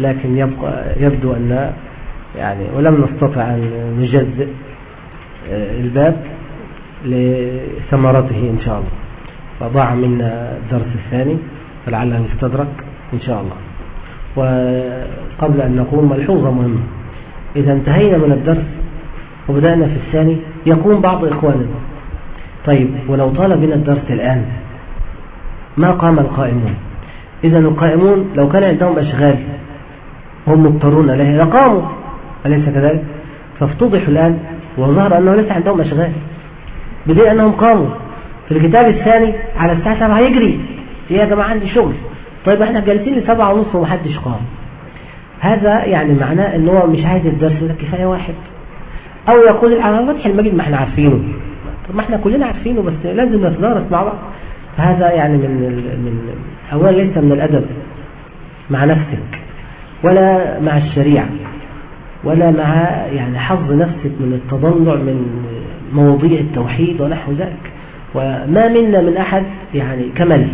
لكن يبقى يبدو أن يعني ولم نستطع أن نجزئ آه، الباب لثمرته إن شاء الله. فضاع منا الدرس الثاني فلعله يستدرك إن شاء الله. وقبل أن نقوم ملحوظة مهمة. إذا انتهينا من الدرس وبدأنا في الثاني يقوم بعض إخواننا. طيب ولو طال بنا الدرس الآن ما قام القائمون. إذا القائمون لو كان عندهم أشغال هم مضطرون إليها لقاموا أليس كذلك؟ فافتضحوا الآن وظهر أنه ليس عندهم أشغال. بدين أنهم قاموا. في الكتاب الثاني على الساعة 7 هيجري يا جماعة عندي شغل. طيب إحنا جالسين لسبعة ونص ومحدش قام. هذا يعني معناه إن هو مش عايز الدرس ده كفاية واحد. أو يقول على فتح المجد ما إحنا عارفينه. طب ما إحنا كلنا عارفينه بس لازم نتدارس مع بعض. هذا يعني من من أولا ليس من الأدب مع نفسك ولا مع الشريعة ولا مع يعني حظ نفسك من التضلع من مواضيع التوحيد ونحو ذلك. وما منا من أحد يعني كمل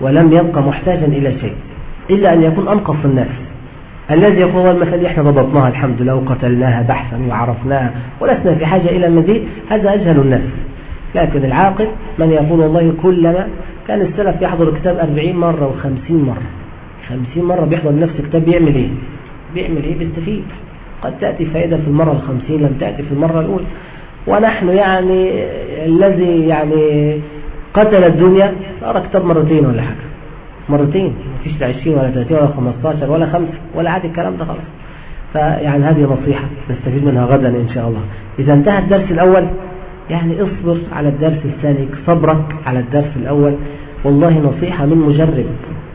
ولم يبقى محتاجا إلى شيء إلا أن يكون أنقص الناس. الذي يقول المثل إحنا ضبطناها الحمد لله وقتلناها بحثا وعرفناها ولسنا في حاجة إلى المزيد هذا أجهل الناس. لكن العاقل من يقول والله كلما كان السلف يحضر الكتاب 40 مرة و50 مرة. 50 مرة بيحضر نفس الكتاب بيعمل إيه؟ بيعمل إيه؟ بيستفيد. قد تأتي فائدة في المرة الخمسين لم تأتي في المرة الأولى. ونحن يعني الذي يعني قتل الدنيا قرأ كتاب مرتين ولا حاجة. مرتين. مفيش 20 ولا 30 ولا 15 ولا 5 ولا عادي الكلام ده خلاص. فيعني هذه نصيحة نستفيد منها غدا إن شاء الله. إذا انتهى الدرس الأول يعني اصبر على الدرس الثاني صبرك على الدرس الأول. والله نصيحة من مجرب.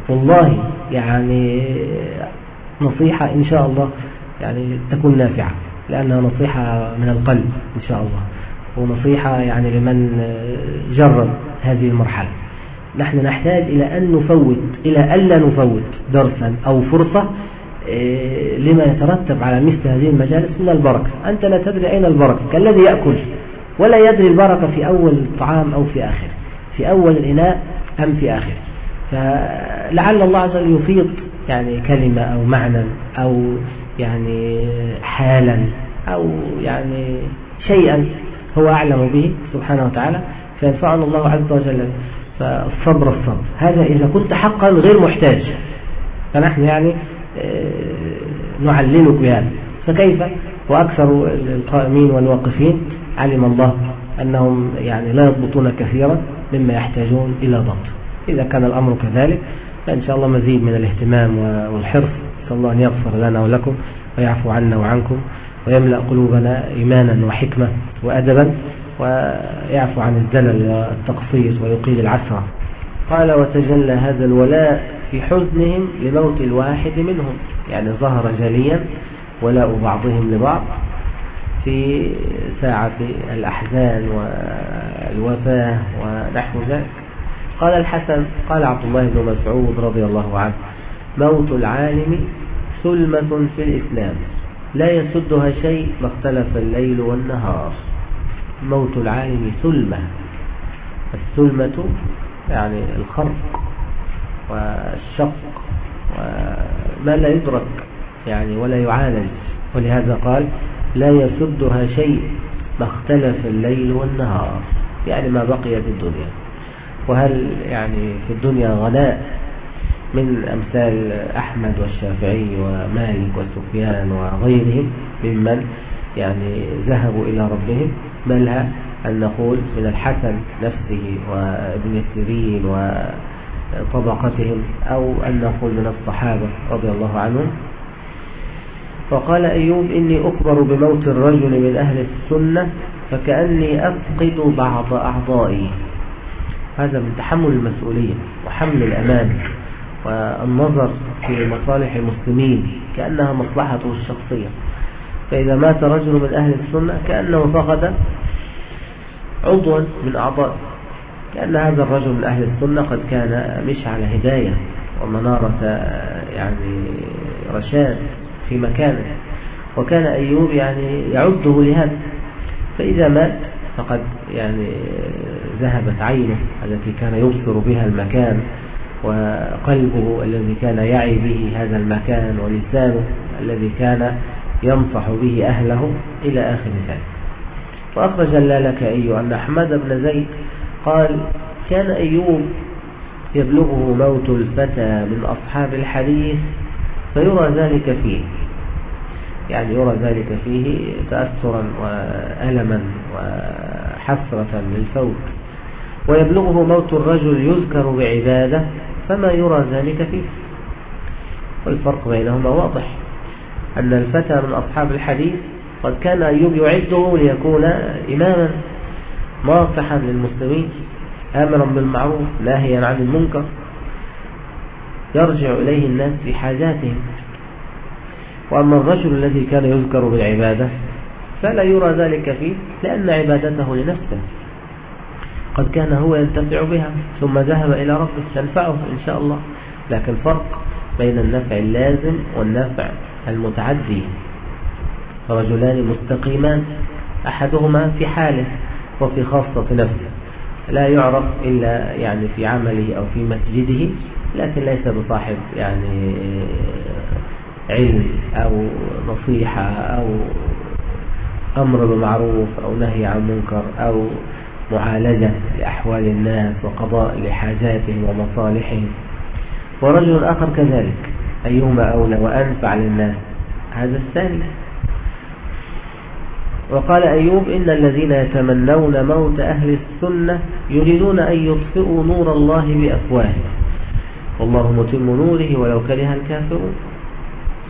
والله يعني نصيحة إن شاء الله يعني تكون نافعة لأنها نصيحة من القلب إن شاء الله. ونصيحة يعني لمن جرب هذه المرحلة. نحن نحتاج إلى أن نفوت إلى ألا نفوت درسا أو فرصة إيه، لما يترتب على مثل هذه المجالس من البركة. أنت لا تدري أين البركة كالذي يأكل. ولا يدري البركة في أول الطعام أو في آخره في أول الإناء أم في آخره فلعل الله عز وجل يفيض يعني كلمة أو معنى أو يعني حالا أو يعني شيئا هو أعلم به سبحانه وتعالى فينفعنا الله عز وجل. فالصبر الصبر. هذا إذا كنت حقا غير محتاج. فنحن يعني آه، نعلمك بهذا. فكيف؟ وأكثر القائمين والواقفين علم الله أنهم يعني لا يضبطون كثيرا مما يحتاجون إلى ضبط. إذا كان الأمر كذلك فإن شاء الله مزيد من الاهتمام والحرص. نسأل الله أن يغفر لنا ولكم ويعفو عنا وعنكم ويملأ قلوبنا إيمانا وحكمة وأدبا ويعفو عن الزلل والتقصير ويقيل العسرة. قال وتجلى هذا الولاء في حزنهم لموت الواحد منهم. يعني ظهر جليا ولاء بعضهم لبعض. في ساعة الأحزان والوفاة ونحو ذلك. قال الحسن قال عبد الله بن مسعود رضي الله عنه موت العالم سلمة في الإسلام لا يسدها شيء ما اختلف الليل والنهار. موت العالم سلمة. السلمة يعني الخرق والشق وما لا يدرك يعني ولا يعالج. ولهذا قال لا يسدها شيء ما اختلف الليل والنهار. يعني ما بقي في الدنيا. وهل يعني في الدنيا غناء من أمثال أحمد والشافعي ومالك وسفيان وغيرهم ممن يعني ذهبوا إلى ربهم؟ بل أن نقول من الحسن نفسه وابن سيرين وطبقتهم أو أن نقول من الصحابة رضي الله عنهم فقال أيوب إني أخبر بموت الرجل من أهل السنة فكأني أفقد بعض أعضائي. هذا من تحمل المسؤولية وحمل الأمان والنظر في مصالح المسلمين كأنها مصلحته الشخصية. فإذا مات رجل من أهل السنة كأنه فقد عضوا من أعضاء. كأن هذا الرجل من أهل السنة قد كان مش على هداية ومنارة يعني رشاد. في مكانه وكان أيوب يعني يعده لهذا. فإذا مات فقد يعني ذهبت عينه التي كان يبصر بها المكان وقلبه الذي كان يعي به هذا المكان ولسانه الذي كان ينصح به أهله إلى آخر ذلك. وأخرج اللالك أيها أن أحمد بن زيد قال كان أيوب يبلغه موت الفتى من أصحاب الحديث فيرى ذلك فيه. يعني يرى ذلك فيه تأثرا وألما وحسرة للفوت. ويبلغه موت الرجل يذكر بعبادة فما يرى ذلك فيه. والفرق بينهما واضح أن الفتى من أصحاب الحديث قد كان أيوب يعده ليكون إماما ناصحا للمسلمين آمرا بالمعروف ناهيا عن المنكر يرجع إليه الناس في حاجاتهم. وأما الرجل الذي كان يذكر بالعبادة فلا يرى ذلك فيه لأن عبادته لنفسه. قد كان هو ينتفع بها ثم ذهب إلى ربه تنفعه إن شاء الله. لكن فرق بين النفع اللازم والنفع المتعدي. رجلان مستقيمان أحدهما في حاله وفي خاصة نفسه. لا يعرف إلا يعني في عمله أو في مسجده لكن ليس بصاحب يعني علم أو نصيحة أو أمر بمعروف أو نهي عن منكر أو معالجة لأحوال الناس وقضاء لحاجاتهم ومصالحهم. ورجل آخر كذلك. أيهما أولى وأنفع للناس؟ هذا الثاني وقال أيوب إن الذين يتمنون موت أهل السنة يريدون أن يطفئوا نور الله بأفواههم والله متم نوره ولو كره الكافرون.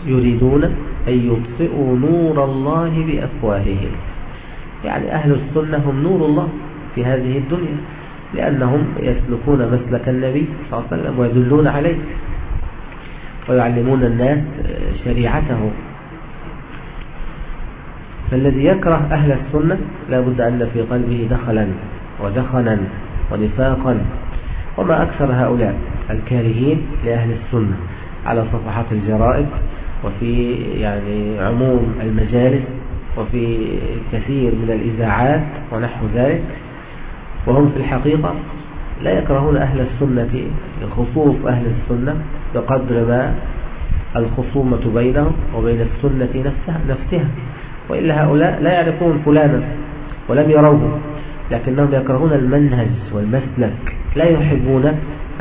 يريدون أن يطفئوا نور الله بأفواههم. يعني أهل السنة هم نور الله في هذه الدنيا لأنهم يسلكون مسلك النبي صلى الله عليه وسلم ويدلون عليه ويعلمون الناس شريعته. فالذي يكره أهل السنة لا بد أن في قلبه دخلا ودخنا ونفاقا. وما أكثر هؤلاء الكارهين لأهل السنة على صفحات الجرائد وفي يعني عموم المجالس وفي كثير من الإذاعات ونحو ذلك وهم في الحقيقة لا يكرهون أهل السنة لخصوص أهل السنة بقدر ما الخصومة بينهم وبين السنة نفسها, نفسها. وإلا هؤلاء لا يعرفون فلانا ولم يروه لكنهم يكرهون المنهج والمسلك. لا يحبون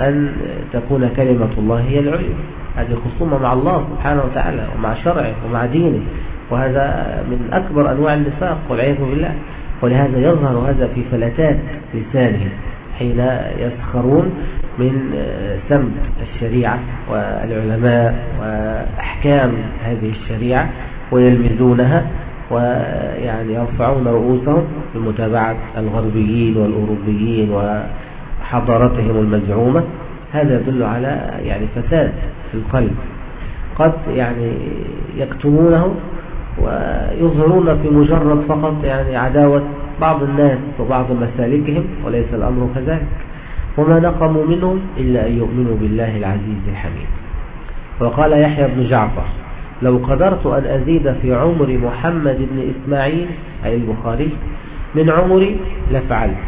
أن تكون كلمة الله هي العلم هذه خصومة مع الله سبحانه وتعالى ومع شرعه ومع دينه وهذا من أكبر أنواع النفاق والعياذ بالله. ولهذا يظهر هذا في فلتات لسانهم حين يسخرون من سمت الشريعة والعلماء وأحكام هذه الشريعة ويلمزونها ويعني يرفعون رؤوسهم بمتابعة الغربيين والأوروبيين وحضارتهم المزعومة. هذا يدل على يعني فساد في القلب. قد يعني يكتمونه ويظهرون في مجرد فقط يعني عداوة بعض الناس وبعض مسالكهم وليس الأمر كذلك. وما نقموا منهم إلا أن يؤمنوا بالله العزيز الحميد. وقال يحيى بن جعفر لو قدرت أن أزيد في عمر محمد بن إسماعيل أي البخاري من عمري لفعلت.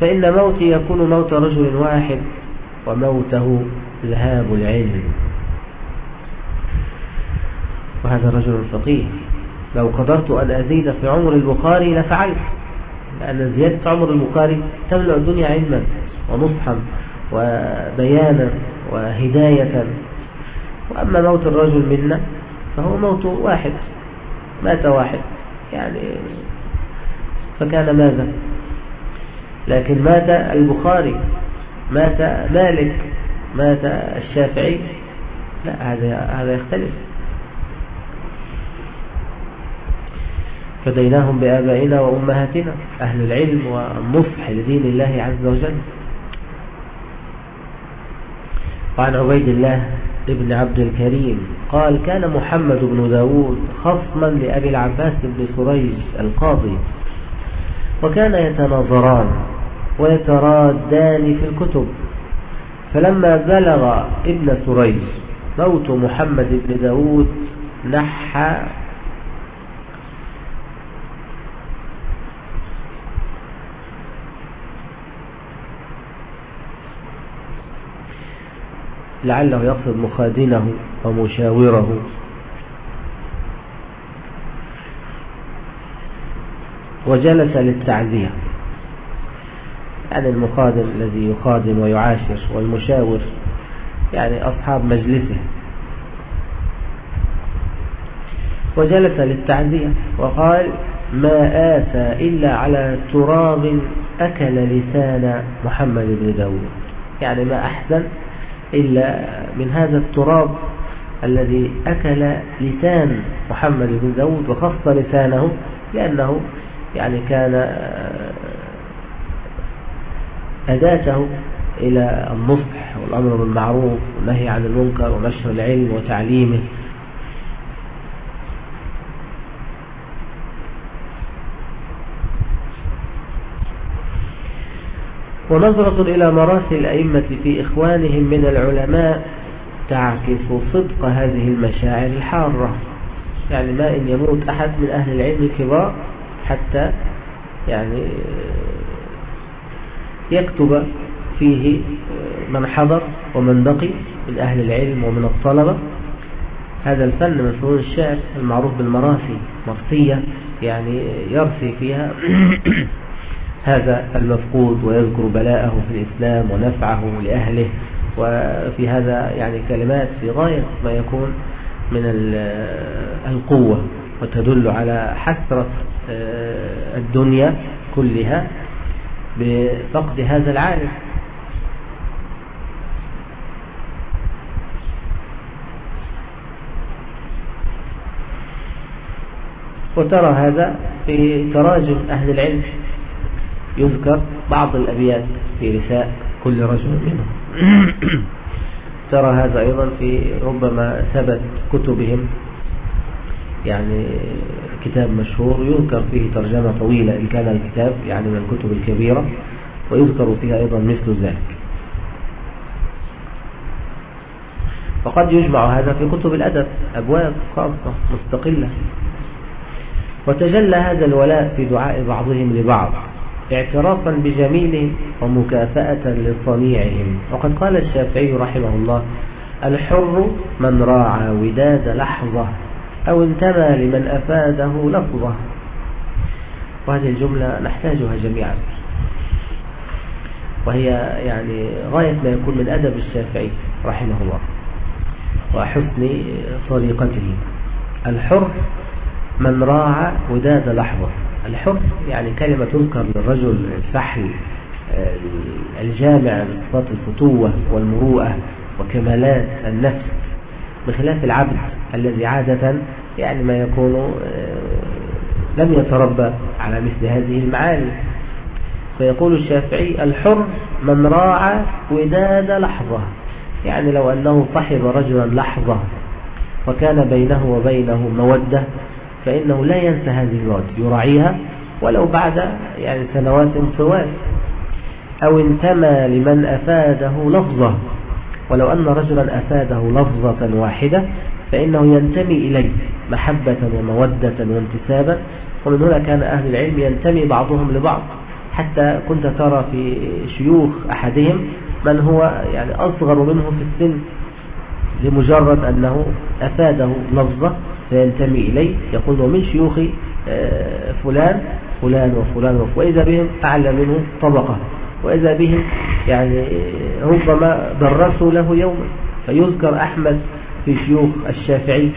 فإن موتي يكون موت رجل واحد وموته ذهاب العلم وهذا رجل فقيه. لو قدرت أن أزيد في عمر البخاري لفعلت لأن زيادة عمر البخاري تملأ الدنيا علما ونصحا وبيانا وهداية. وأما موت الرجل منا فهو موت واحد مات واحد. يعني فكان ماذا؟ لكن مات البخاري مات مالك مات الشافعي. لا هذا هذا يختلف. فديناهم بآبائنا وأمهاتنا أهل العلم والنصح لدين الله عز وجل. وعن عبيد الله ابن عبد الكريم قال كان محمد بن داود خصما لأبي العباس بن سريج القاضي وكان يتناظران. ويترادان في الكتب. فلما بلغ ابن سريج موت محمد بن داود نحى لعله يقصد مخادنه ومشاوره. وجلس للتعزية. يعني المخادم الذي يخادم ويعاشر والمشاور يعني أصحاب مجلسه. وجلس للتعزية وقال ما آتى إلا على تراب أكل لسان محمد بن داود. يعني ما أحسن إلا من هذا التراب الذي أكل لسان محمد بن داود وخص لسانه لأنه يعني كان أداته إلى النصح والأمر بالمعروف والنهي عن المنكر ونشر العلم وتعليمه. ونظرة إلى مراسل الأئمة في إخوانهم من العلماء تعكس صدق هذه المشاعر الحارة. يعني ما إن يموت أحد من أهل العلم الكبار حتى يعني يكتب فيه من حضر ومن بقي من أهل العلم ومن الطلبة. هذا الفن من فنون الشعر المعروف بالمراسي مرسية يعني يرسي فيها هذا المفقود ويذكر بلاءه في الإسلام ونفعه لأهله. وفي هذا يعني كلمات في غاية ما يكون من القوة وتدل على حسرة آه، الدنيا كلها. بفقد هذا العالم وترى هذا في تراجم أهل العلم. يذكر بعض الأبيات في رساء كل رجل منهم. ترى هذا أيضا في ربما ثبت كتبهم. يعني كتاب مشهور يذكر فيه ترجمة طويلة إن كان الكتاب يعني من الكتب الكبيرة ويذكر فيها أيضا مثل ذلك. وقد يجمع هذا في كتب الأدب أبواب خاصة مستقلة. وتجلى هذا الولاء في دعاء بعضهم لبعض اعترافا بجميلهم ومكافأة لصنيعهم. وقد قال الشافعي رحمه الله الحر من راعى وداد لحظة أو انتمى لمن أفاده لفظة. وهذه الجملة نحتاجها جميعا. وهي يعني غاية ما يكون من أدب الشافعي رحمه الله. وحسن طريقته. الحر من راعى وداد لحظة. الحر يعني كلمة تذكر للرجل الفحل الجامع لصفات الفتوة والمروءة وكمالات النفس. بخلاف العبد الذي عادة يعني ما يكون آه، لم يتربى على مثل هذه المعاني. فيقول الشافعي الحر من راعى وداد لحظة. يعني لو أنه صحب رجلا لحظة وكان بينه وبينه مودة فإنه لا ينسى هذه المواد يراعيها ولو بعد يعني سنوات طوال أو انتمى لمن أفاده لفظة. ولو أن رجلا أفاده لفظة واحدة فإنه ينتمي إليه محبة ومودة وانتسابا. ومن هنا كان أهل العلم ينتمي بعضهم لبعض. حتى كنت ترى في شيوخ أحدهم من هو يعني أصغر منه في السن لمجرد أنه أفاده لفظة فينتمي إليه. يقول ومن شيوخ آه، فلان فلان وفلان وإذا بهم أعلى منه طبقة. وإذا بهم يعني ربما درسوا له يوما. فيذكر أحمد في شيوخ الشافعي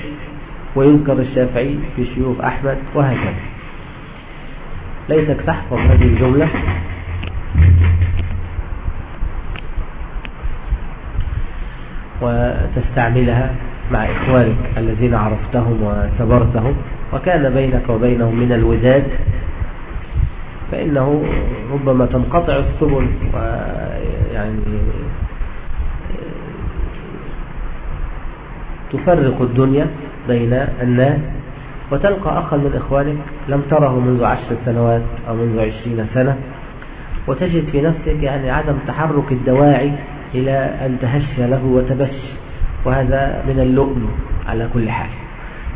ويذكر الشافعي في شيوخ أحمد وهكذا. ليتك تحفظ هذه الجملة. وتستعملها مع إخوانك الذين عرفتهم وسبرتهم وكان بينك وبينهم من الوداد فإنه ربما تنقطع السبل ويعني تفرق الدنيا بين الناس وتلقى أخا من إخوانك لم تره منذ عشر سنوات أو منذ عشرين سنة وتجد في نفسك يعني عدم تحرك الدواعي إلى أن تهش له وتبش وهذا من اللؤم على كل حال.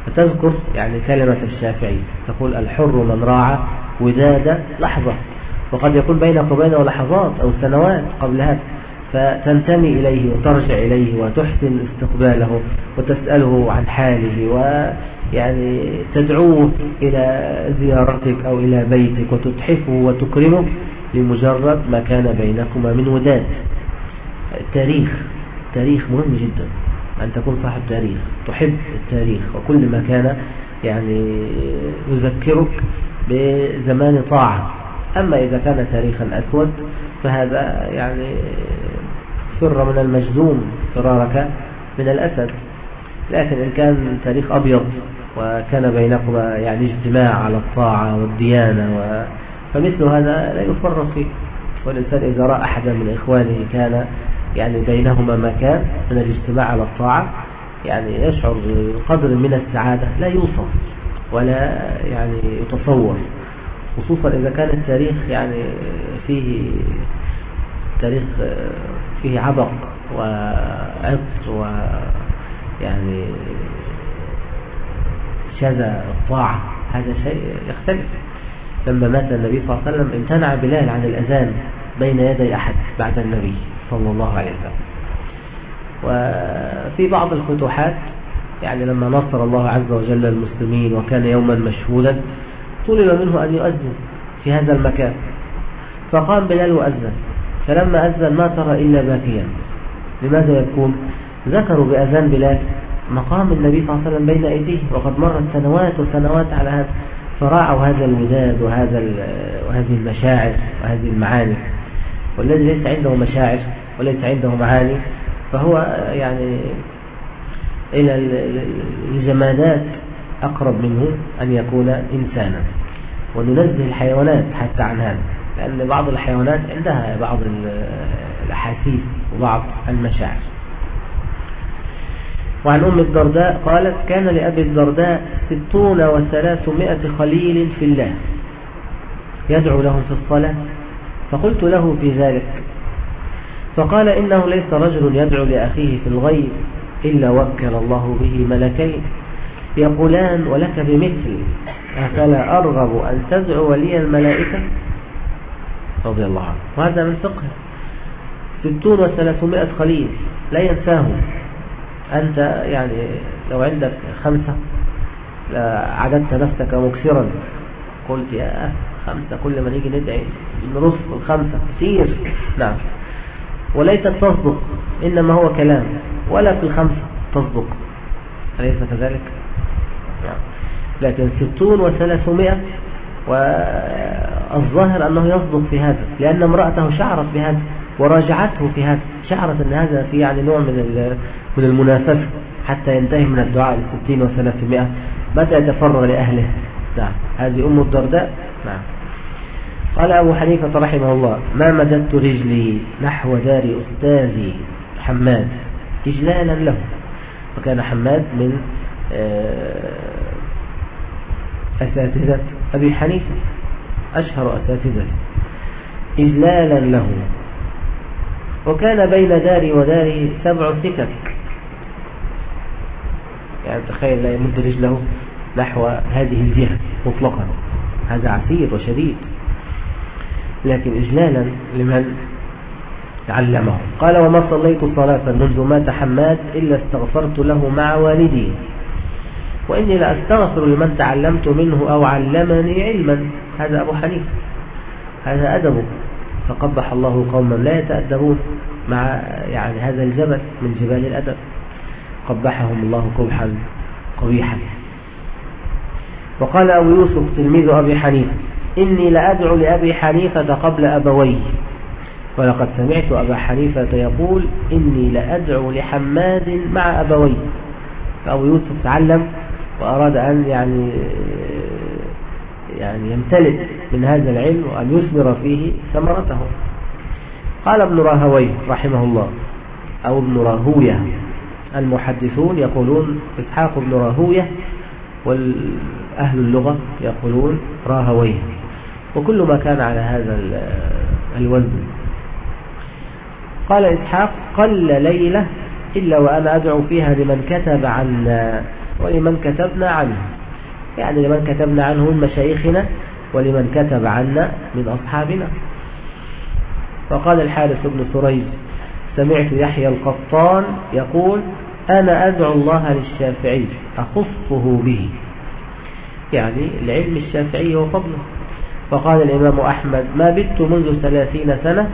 فتذكر يعني كلمة الشافعي تقول الحر من راعى وداد لحظة. وقد يكون بينك وبينه لحظات أو سنوات قبل هذا. فتنتمي إليه وترجع إليه وتحسن استقباله وتسأله عن حاله ويعني تدعوه إلى زيارتك أو إلى بيتك وتتحفه وتكرمه لمجرد ما كان بينكما من وداد. التاريخ تاريخ مهم جدا. أن تكون صاحب تاريخ تحب التاريخ. وكل ما كان يعني يذكرك بزمان طاعة. أما إذا كان تاريخا أسود فهذا يعني فر من المجزوم فرارك من الأسد. لكن إن كان تاريخ أبيض وكان بينكما يعني اجتماع على الطاعة والديانة و... فمثل هذا لا يفرط فيه. والإنسان إذا رأى أحدا من إخوانه كان يعني بينهما مكان من الاجتماع على الطاعة يعني يشعر بقدر من السعادة لا يوصف. ولا يعني يتصور خصوصا إذا كان التاريخ يعني فيه تاريخ فيه عبق وعطس ويعني شذا الطاعة هذا شيء يختلف. لما مات النبي صلى الله عليه وسلم امتنع بلال عن الأذان بين يدي أحد بعد النبي صلى الله عليه وسلم. وفي بعض الفتوحات يعني لما نصر الله عز وجل المسلمين وكان يوما مشهودا طلب منه أن يؤذن في هذا المكان. فقام بلال وأذن. فلما أذن ما ترى إلا باكيا. لماذا يكون؟ ذكروا بأذان بلال مقام النبي صلى الله عليه وسلم بين أيديه وقد مرت سنوات وسنوات على هذا. فراعوا هذا الوداد وهذا وهذه المشاعر وهذه المعاني. والذي ليس عنده مشاعر وليس عنده معاني فهو يعني إلى الجمادات أقرب منه أن يكون إنسانا. وننزه الحيوانات حتى عن هذا لأن بعض الحيوانات عندها بعض الأحاسيس وبعض المشاعر. وعن أم الدرداء قالت كان لأبي الدرداء ستون وثلاثمائة خليل في الله يدعو لهم في الصلاة فقلت له في ذلك. فقال إنه ليس رجل يدعو لأخيه في الغيب إلا وكل الله به ملكين. يقولان ولك بمثل أفلا أرغب أن تدعو لي الملائكة؟ رضي الله عنه. وهذا من فقه. ستون وثلاثمائة خليل لا ينساهم. أنت يعني لو عندك خمسة عددت نفسك مكسرا. قلت يا خمسة كل ما نيجي ندعي نرص الخمسة. كثير نعم. وليست تصدق. إنما هو كلام ولا في الخمسة تصدق. أليس كذلك؟ نعم. لكن ستون وثلاثمائة والظاهر أنه يصدق في هذا لأن امرأته شعرت بهذا وراجعته في هذا. شعرت أن هذا في يعني نوع من من المنافسة حتى ينتهي من الدعاء لستين وثلاثمائة. بدأ يتفرغ لأهله. نعم. هذه أم الدرداء؟ نعم. قال أبو حنيفة رحمه الله ما مددت رجلي نحو دار أستاذي حماد إجلالا له. وكان حماد من آه، أساتذة أبي حنيفة أشهر أساتذة. إجلالا له. وكان بين داري وداره سبع سكك. يعني تخيل لا يمد رجله نحو هذه الجهة مطلقا. هذا عسير وشديد. لكن إجلالا لمن؟ علمه. قال وما صليت صلاة منذ مات حماد إلا استغفرت له مع والدي. وإني لأستغفر لمن تعلمت منه أو علمني علما. هذا أبو حنيفة. هذا أدبه فقبح الله قوما لا يتأدبون مع يعني هذا الجبل من جبال الأدب. قبحهم الله قبحا قبيحا. وقال أبو يوسف تلميذ أبي حنيفة إني لأدعو لأبي حنيفة قبل أبويه. ولقد سمعت أبا حنيفة يقول إني لأدعو لحماد مع أبويه. فأبو يوسف تعلم وأراد أن يعني يعني يمتلئ من هذا العلم وأن يثمر فيه ثمرته. قال ابن راهوي رحمه الله أو ابن راهوية. المحدثون يقولون إسحاق بن راهوية والأهل اللغة يقولون راهويه وكل ما كان على هذا الوزن. قال إسحاق قل ليلة إلا وأنا أدعو فيها لمن كتب عنا ولمن كتبنا عنه. يعني لمن كتبنا عنه من مشايخنا ولمن كتب عنا من أصحابنا. فقال الحارث بن سريج سمعت يحيى القطان يقول أنا أدعو الله للشافعي أخصه به. يعني العلم الشافعي وفضله فقال الإمام أحمد ما بت منذ ثلاثين سنة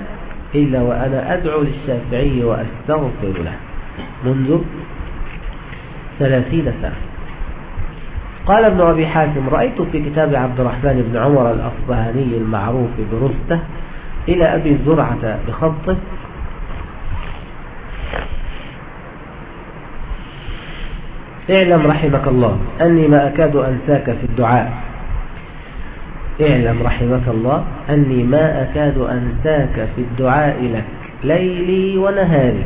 إلا وأنا أدعو للشافعي وأستغفر له. منذ ثلاثين سنة. قال ابن أبي حاتم رأيت في كتاب عبد الرحمن بن عمر الأصبهاني المعروف برستة إلى أبي زرعة بخطه. اعلم رحمك الله أني ما أكاد أنساك في الدعاء. اعلم رحمك الله أني ما أكاد أنساك في الدعاء لك ليلي ونهاري.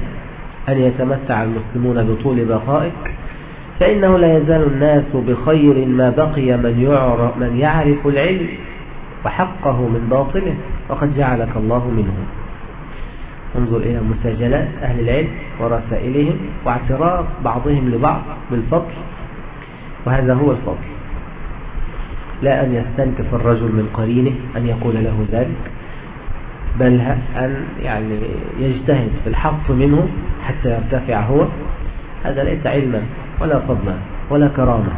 أن يتمتع المسلمون بطول بقائك فإنه لا يزال الناس بخير ما بقي من يعرف, من يعرف العلم وحقه من باطله وقد جعلك الله منه انظر إلى مساجلات أهل العلم ورسائلهم واعتراف بعضهم لبعض بالفضل وهذا هو الفضل. لا أن يستنكف الرجل من قرينه أن يقول له ذلك بل أن يعني يجتهد في الحق منه حتى يرتفع هو. هذا ليس علما ولا فضلا ولا كرامة.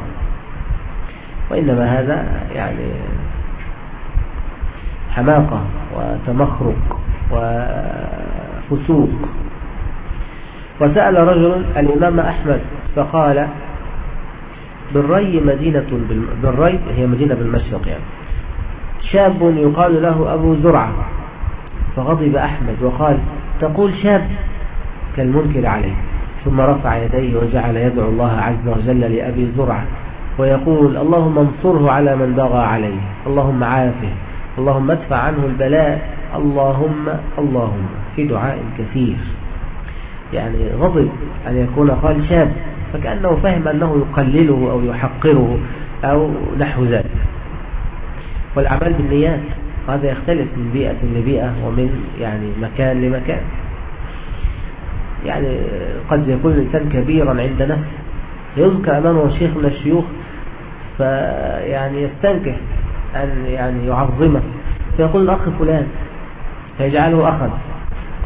وإنما هذا يعني حماقة وتمخرق وفسوق. وسأل رجل الإمام أحمد فقال بالري مدينة بالري هي مدينة بالمشرق يعني. شاب يقال له أبو زرعة فغضب أحمد وقال تقول شاب كالمنكر عليه. ثم رفع يديه وجعل يدعو الله عز وجل لأبي زرعة ويقول اللهم انصره على من بغى عليه اللهم عافه اللهم ادفع عنه البلاء اللهم اللهم في دعاء كثير. يعني غضب أن يكون قال شاب. فكأنه فهم أنه يقلله أو يحقره أو نحو ذلك. والأعمال بالنيات هذا يختلف من بيئة لبيئة ومن يعني مكان لمكان. يعني قد يكون الإنسان كبيرا عند نفسه. يذكر أمامه شيخ من الشيوخ فيعني يستنكف أن يعني يعظمه. فيقول الأخ فلان فيجعله أخا.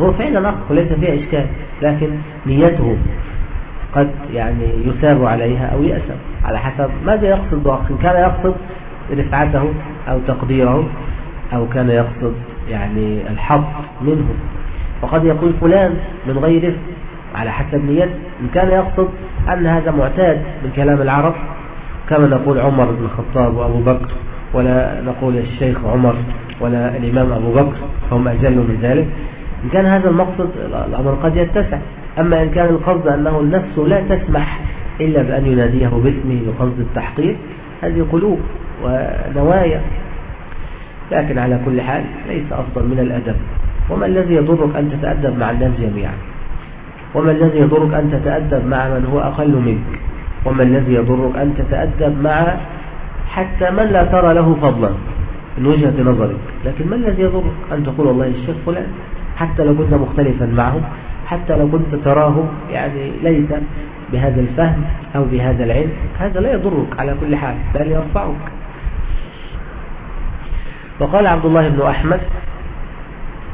هو فعلا أخ وليس فيها إشكال لكن نيته قد يعني يثاب عليها أو يأسم على حسب ماذا يقصد بأخ إن كان يقصد رفعته أو تقديره أو كان يقصد يعني الحظ منه. وقد يقول فلان من غيره على حسب نيته إن كان يقصد أن هذا معتاد من كلام العرب كما نقول عمر بن الخطاب وأبو بكر ولا نقول الشيخ عمر ولا الإمام أبو بكر هم أجل من ذلك. إن كان هذا المقصد الأمر قد يتسع. أما إن كان القصد أنه النفس لا تسمح إلا بأن يناديه باسمه بقصد التحقيق هذه قلوب ونوايا. لكن على كل حال ليس أفضل من الأدب. وما الذي يضرك أن تتأدب مع الناس جميعا؟ وما الذي يضرك أن تتأدب مع من هو أقل منك؟ وما الذي يضرك أن تتأدب مع حتى من لا ترى له فضلا من وجهة نظرك؟ لكن ما الذي يضرك أن تقول والله الشيخ فلان حتى لو كنت مختلفا معه؟ حتى لو كنت تراه يعني ليس بهذا الفهم أو بهذا العلم هذا لا يضرك على كل حال بل يرفعك. وقال عبد الله بن أحمد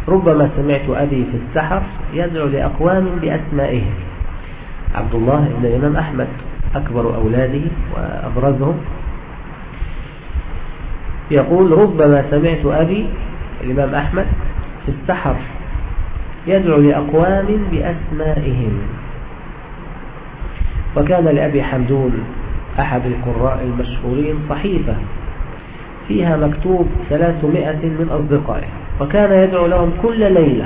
ربما سمعت أبي في السحر يدعو لأقوام بأسمائهم عبد الله بن الإمام أحمد أكبر أولاده وأبرزهم. يقول ربما سمعت أبي الإمام أحمد في السحر يدعو لأقوام بأسمائهم. وكان لأبي حمدون أحد القراء المشهورين صحيفة فيها مكتوب ثلاثمائة من أصدقائه وكان يدعو لهم كل ليلة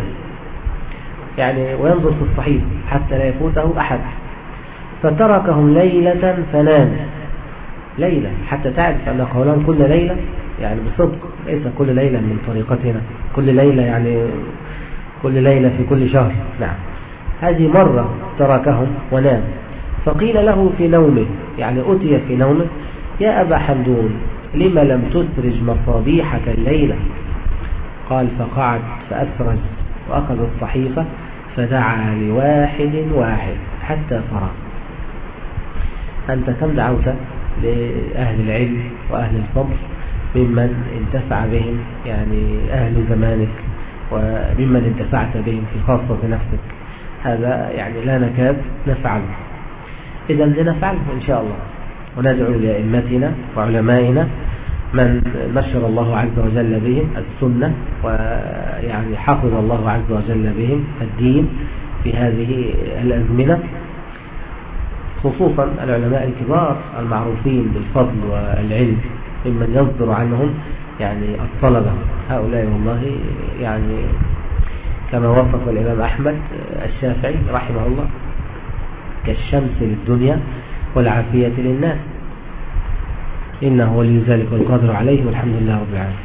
يعني وينظر في الصحيح حتى لا يفوته أحد. فتركهم ليلة فنام. ليلة حتى تعرف أن قولان كل ليلة يعني بصدق ليس كل ليلة من طريقتنا. كل ليلة يعني كل ليلة في كل شهر. نعم. هذه مرة تركهم ونام. فقيل له في نومه يعني أتي في نومه يا أبا حمدون لما لم تسرج مصابيحك الليلة؟ قال فقعد فأسرج وأخذ الصحيفة فدعا لواحد واحد حتى فرغ. أنت كم دعوت لأهل العلم وأهل الفضل ممن انتفع بهم يعني أهل زمانك؟ وممن انتفعت بهم في خاصة نفسك. هذا يعني لا نكاد نفعله. إذا لنفعله إن شاء الله. وندعو لأئمتنا وعلمائنا من نشر الله عز وجل بهم السنة ويعني حفظ الله عز وجل بهم الدين في هذه الأزمنة. خصوصا العلماء الكبار المعروفين بالفضل والعلم ممن يصدر عنهم يعني الطلبة. هؤلاء والله يعني كما وصف الإمام أحمد الشافعي رحمه الله كالشمس للدنيا والعافية للناس. إنه ولي ذلك والقادر عليه والحمد لله رب العالمين.